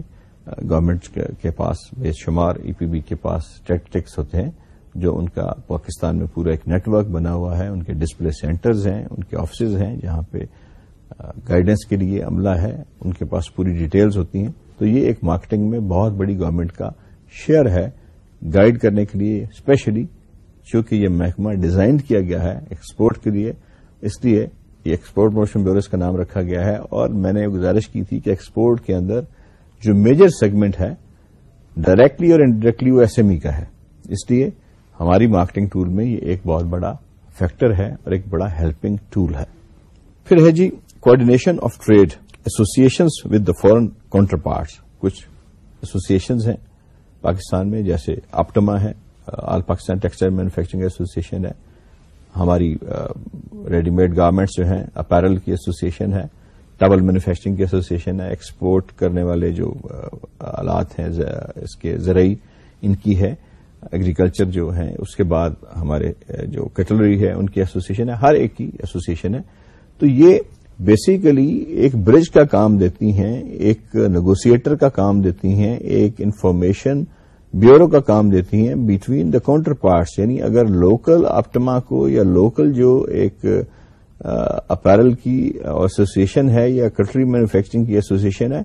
گورنمنٹ کے پاس بے شمار ای پی بی کے پاس ٹیکٹکس ہوتے ہیں، جو ان کا پاکستان میں پورا ایک نیٹ ورک بنا ہوا ہے، ان کے ڈسپلے سینٹرز ہیں، ان کے آفیسز ہیں، جہاں پہ گائیڈنس کے لیے عملہ ہے، ان کے پاس پوری ڈیٹیلز ہوتی ہیں۔ تو یہ ایک مارکیٹنگ میں بہت بڑی گورنمنٹ کا شیئر ہے گائیڈ کرنے کے لیے اسپیشلی چونکہ یہ محکمہ ڈیزائن کیا گیا ہے ایکسپورٹ کے لیے۔ اس لیے یہ ایکسپورٹ پروموشن بیورس کا نام رکھا گیا ہے۔ اور میں نے گزارش کی تھی کہ ایکسپورٹ کے اندر جو میجر سیگمنٹ ہے ڈائریکٹلی اور انڈائریکٹلی وہ ایس ایم ای کا ہے۔ اس لیے ہماری مارکیٹنگ ٹول میں یہ ایک بہت بڑا فیکٹر ہے اور ایک بڑا ہیلپنگ ٹول ہے۔ پھر ہے جی coordination of trade associations with the foreign counterparts کچھ ایسوسیشنز ہیں۔ پاکستان میں جیسے آپٹما ہے all Pakistan textile manufacturing association ہے۔ ہماری ریڈی میڈ گارمنٹس جو ہیں، اپیرل کی ایسوسیشن ہے۔ ٹاول مینوفیکچرنگ کی ایسوسیشن ہے۔ ایکسپورٹ کرنے والے جو آلات ہیں اس کے زرعی ان کی ہے۔ ایگریکلچر جو ہیں، اس کے بعد ہمارے جو کٹلری ہے، ان کی ایسوسیشن ہے۔ ہر ایک کی ایسوسیشن ہے۔ تو یہ بیسیکلی ایک برج کا کام دیتی ہیں، ایک نیگوسیٹر کا کام دیتی ہیں، ایک انفارمیشن بیورو کا کام دیتی ہیں بٹوین دا کاؤنٹر پارٹس یعنی اگر لوکل آپٹما کو یا لوکل جو ایک اپیرل کی ایسوسیشن ہے یا کٹری مینوفیکچرنگ کی ایسوسیشن ہے،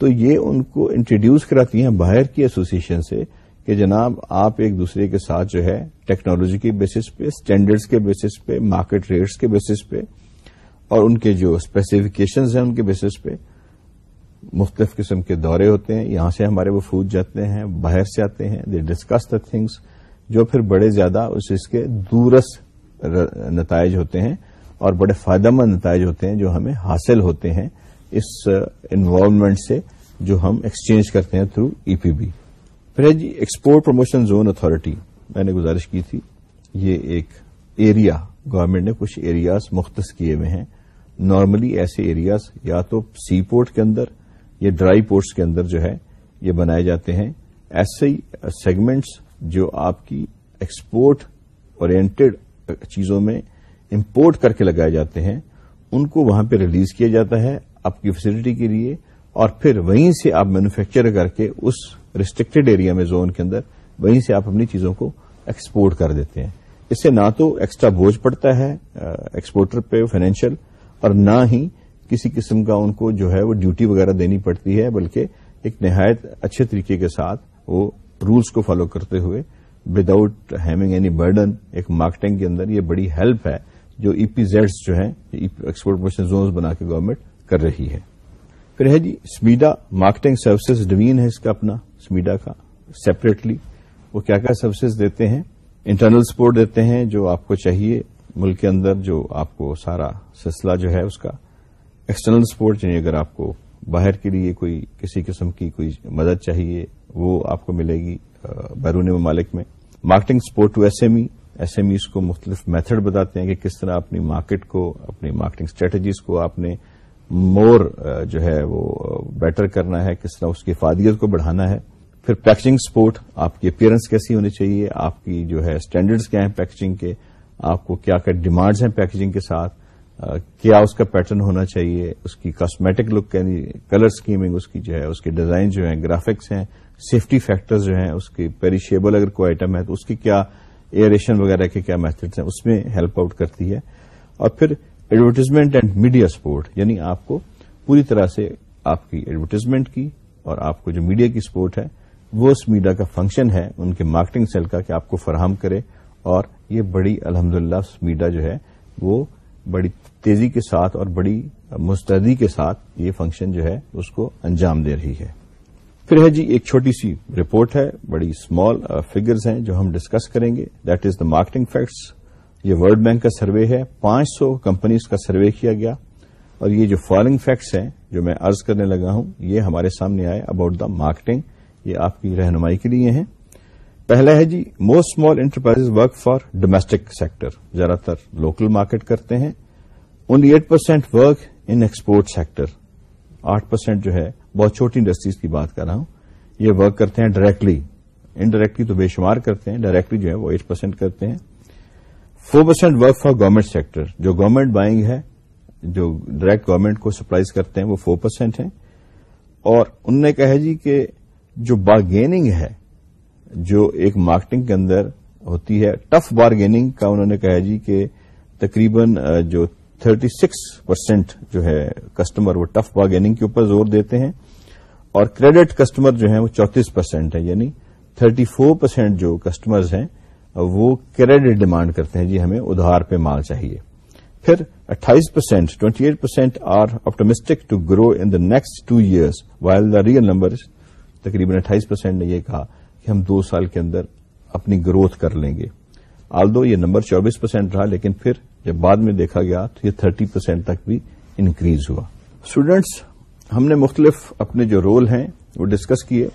تو یہ ان کو انٹروڈیوس کراتی ہیں باہر کی ایسوسیشن سے کہ جناب آپ ایک دوسرے کے ساتھ جو ہے ٹیکنالوجی کے بیسس پہ اسٹینڈرڈس کے بیسس پہ مارکیٹ ریٹس کے بیسس پہ اور ان کے جو اسپیسیفکیشنز ہیں ان کے بیسس پہ مختلف قسم کے دورے ہوتے ہیں۔ یہاں سے ہمارے وہ جاتے ہیں، باہر سے آتے ہیں دے ڈسکس دا تھنگس جو پھر بڑے زیادہ اس کے دورس نتائج ہوتے ہیں اور بڑے فائدہ مند نتائج ہوتے ہیں جو ہمیں حاصل ہوتے ہیں اس انوالومنٹ سے جو ہم ایکسچینج کرتے ہیں تھرو ای پی بی پھر جی ایکسپورٹ پروموشن زون اتارٹی میں نے گزارش کی تھی۔ یہ ایک ایریا گورنمنٹ نے کچھ ایریاز مختص کیے ہوئے ہیں۔ نارملی ایسے ایریاز یا تو سی پورٹ کے اندر یا ڈرائی پورٹس کے اندر جو ہے یہ بنائے جاتے ہیں۔ ایسے ہی سیگمنٹس جو آپ کی ایکسپورٹ اورینٹڈ چیزوں میں امپورٹ کر کے لگائے جاتے ہیں، ان کو وہاں پہ ریلیز کیا جاتا ہے آپ کی فیسلٹی کے لیے اور پھر وہیں سے آپ مینوفیکچر کر کے اس ریسٹرکٹیڈ ایریا میں زون کے اندر وہیں سے آپ اپنی چیزوں کو ایکسپورٹ کر دیتے ہیں۔ اس سے نہ تو ایکسٹرا بوجھ پڑتا ہے ایکسپورٹر پہ فائنینشیل اور نہ ہی کسی قسم کا ان کو جو ہے وہ ڈیوٹی وغیرہ دینی پڑتی ہے، بلکہ ایک نہایت اچھے طریقے کے ساتھ وہ رولس کو فالو کرتے ہوئے وداؤٹ ہیونگ اینی برڈن ایک مارکیٹنگ کے اندر یہ بڑی ہیلپ ہے جو ای پی زیڈس جو ہیں ایکسپورٹ پروموشن زونز بنا کے گورنمنٹ کر رہی ہے۔ پھر ہے جی سمیڈا مارکیٹنگ سروسز ڈوین ہے اس کا اپنا سمیڈا کا سیپریٹلی وہ کیا کیا سروسز دیتے ہیں؟ انٹرنل سپورٹ دیتے ہیں جو آپ کو چاہیے ملک کے اندر، جو آپ کو سارا سلسلہ جو ہے اس کا ایکسٹرنل سپورٹ یعنی اگر آپ کو باہر کے لیے کوئی کسی قسم کی کوئی مدد چاہیے، وہ آپ کو ملے گی بیرون ممالک میں۔ Marketing support to S M E S M Es کو مختلف میتھڈ بتاتے ہیں کہ کس طرح اپنی مارکیٹ کو، اپنی مارکیٹنگ اسٹریٹجیز کو آپ نے مور جو ہے وہ بیٹر کرنا ہے، کس طرح اس کی افادیت کو بڑھانا ہے۔ پھر پیکجنگ سپورٹ آپ کی اپیئرنس کیسی ہونی چاہیے، آپ کی جو ہے اسٹینڈرڈز کیا ہیں پیکجنگ کے، آپ کو کیا کیا ڈیمانڈز ہیں پیکجنگ کے ساتھ۔ کیا اس کا پیٹرن ہونا چاہیے؟ اس کی کاسمیٹک لک یعنی کلر اسکیمنگ اس کی جو ہے، اس کے ڈیزائن جو ہیں گرافکس ہیں سیفٹی فیکٹرز جو ہیں، اس کی پیریشیبل اگر کوئی آئٹم ہے تو اس کی کیا ایئریشن وغیرہ کے کیا میتھڈس ہیں؟ اس میں ہیلپ آؤٹ کرتی ہے۔ اور پھر ایڈورٹیزمنٹ اینڈ میڈیا سپورٹ یعنی آپ کو پوری طرح سے آپ کی ایڈورٹیزمنٹ کی اور آپ کو جو میڈیا کی سپورٹ ہے، وہ اس میڈیا کا فنکشن ہے، ان کے مارکیٹنگ سیل کا کہ آپ کو فراہم کرے۔ اور یہ بڑی الحمدللہ میڈیا جو ہے، وہ بڑی تیزی کے ساتھ اور بڑی مستعدی کے ساتھ یہ فنکشن جو ہے اس کو انجام دے رہی ہے۔ پھر ہے جی ایک چھوٹی سی رپورٹ ہے، بڑی اسمال فگرز uh, ہیں جو ہم ڈسکس کریں گے۔ That is the marketing facts یہ ورلڈ بینک کا سروے ہے۔ پانچ سو کمپنیز کا سروے کیا گیا۔ اور یہ جو فالوئنگ فیکٹس ہیں جو میں ارض کرنے لگا ہوں، یہ ہمارے سامنے آئے اباؤٹ دا مارکیٹنگ یہ آپ کی رہنمائی کے لیے ہیں۔ پہلا ہے جی most small enterprise work for domestic sector زیادہ تر لوکل مارکیٹ کرتے ہیں۔ Only eight percent work in export sector آٹھ پرسینٹ جو ہے، بہت چھوٹی انڈسٹریز کی بات کر رہا ہوں۔ یہ ورک کرتے ہیں ڈائریکٹلی انڈائریکٹلی تو بے شمار کرتے ہیں ڈائریکٹلی جو ہے وہ ایٹ پرسینٹ کرتے ہیں۔ Four percent work for government sector جو گورنمنٹ بائنگ ہے، جو ڈائریکٹ گورنمنٹ کو سپلائز کرتے ہیں، وہ فور پرسینٹ ہیں۔ اور انہوں نے کہا جی کہ جو بارگیننگ ہے جو ایک مارکیٹنگ کے اندر ہوتی ہے ٹف بارگیننگ کا انہوں نے کہا جی کہ تقریباً جو تھرٹی سکس پرسینٹ جو ہے کسٹمر وہ ٹف بارگیننگ کے اوپر زور دیتے ہیں اور کریڈٹ کسٹمر جو ہیں وہ چونتیس پرسینٹ ہے یعنی تھرٹی فور پرسینٹ جو کسٹمرز ہیں وہ کریڈٹ ڈیمانڈ کرتے ہیں جی ہمیں ادھار پہ مال چاہیے۔ پھر اٹھائیس percent twenty eight percent are optimistic to grow in the next two years while the real number تقریباً اٹھائیس پرسینٹ نے یہ کہا۔ کہ ہم دو سال کے اندر اپنی گروتھ کر لیں گے۔ آل دو یہ نمبر چوبیس پرسینٹ رہا، لیکن پھر جب بعد میں دیکھا گیا تو یہ تھرٹی پرسینٹ تک بھی انکریز ہوا۔ اسٹوڈینٹس ہم نے مختلف اپنے جو رول ہیں وہ ڈسکس کیے۔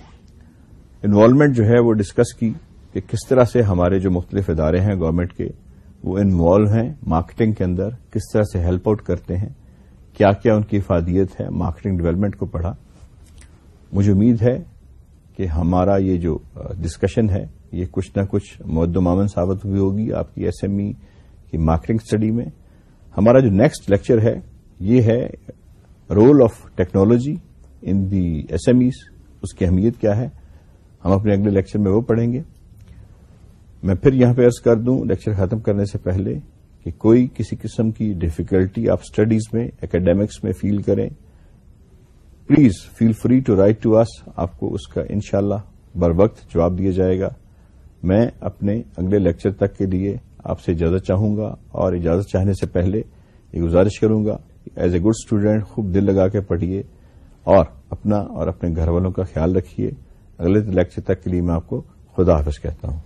انوالومنٹ جو ہے وہ ڈسکس کی کہ کس طرح سے ہمارے جو مختلف ادارے ہیں گورنمنٹ کے، وہ انوالو ہیں مارکیٹنگ کے اندر، کس طرح سے ہیلپ آؤٹ کرتے ہیں، کیا کیا ان کی افادیت ہے، مارکیٹنگ ڈیولپمنٹ کو پڑھا۔ مجھے امید ہے کہ ہمارا یہ جو ڈسکشن ہے، یہ کچھ نہ کچھ مد معاون ثابت ہوئی ہوگی، آپ کی ایس ایم ای کی مارکیٹنگ اسٹڈی میں۔ ہمارا جو نیکسٹ لیکچر ہے، یہ ہے role of technology in the S M Es اس کی اہمیت کیا ہے؟ ہم اپنے اگلے لیکچر میں وہ پڑھیں گے۔ میں پھر یہاں پہ ارض کر دوں لیکچر ختم کرنے سے پہلے کہ کوئی کسی قسم کی ڈفیکلٹی آپ اسٹڈیز میں اکیڈیمکس میں فیل کریں۔ Please feel free to write to us, آپ کو اس کا انشاءاللہ بر وقت جواب دیا جائے گا۔ میں اپنے اگلے لیکچر تک کے لیے آپ سے اجازت چاہوں گا اور اجازت چاہنے سے پہلے یہ گزارش کروں گا ایز اے گڈ اسٹوڈینٹ خوب دل لگا کے پڑھیے اور اپنا اور اپنے گھر والوں کا خیال رکھیے۔ اگلے لیکچر تک کے لیے میں آپ کو خدا حافظ کہتا ہوں۔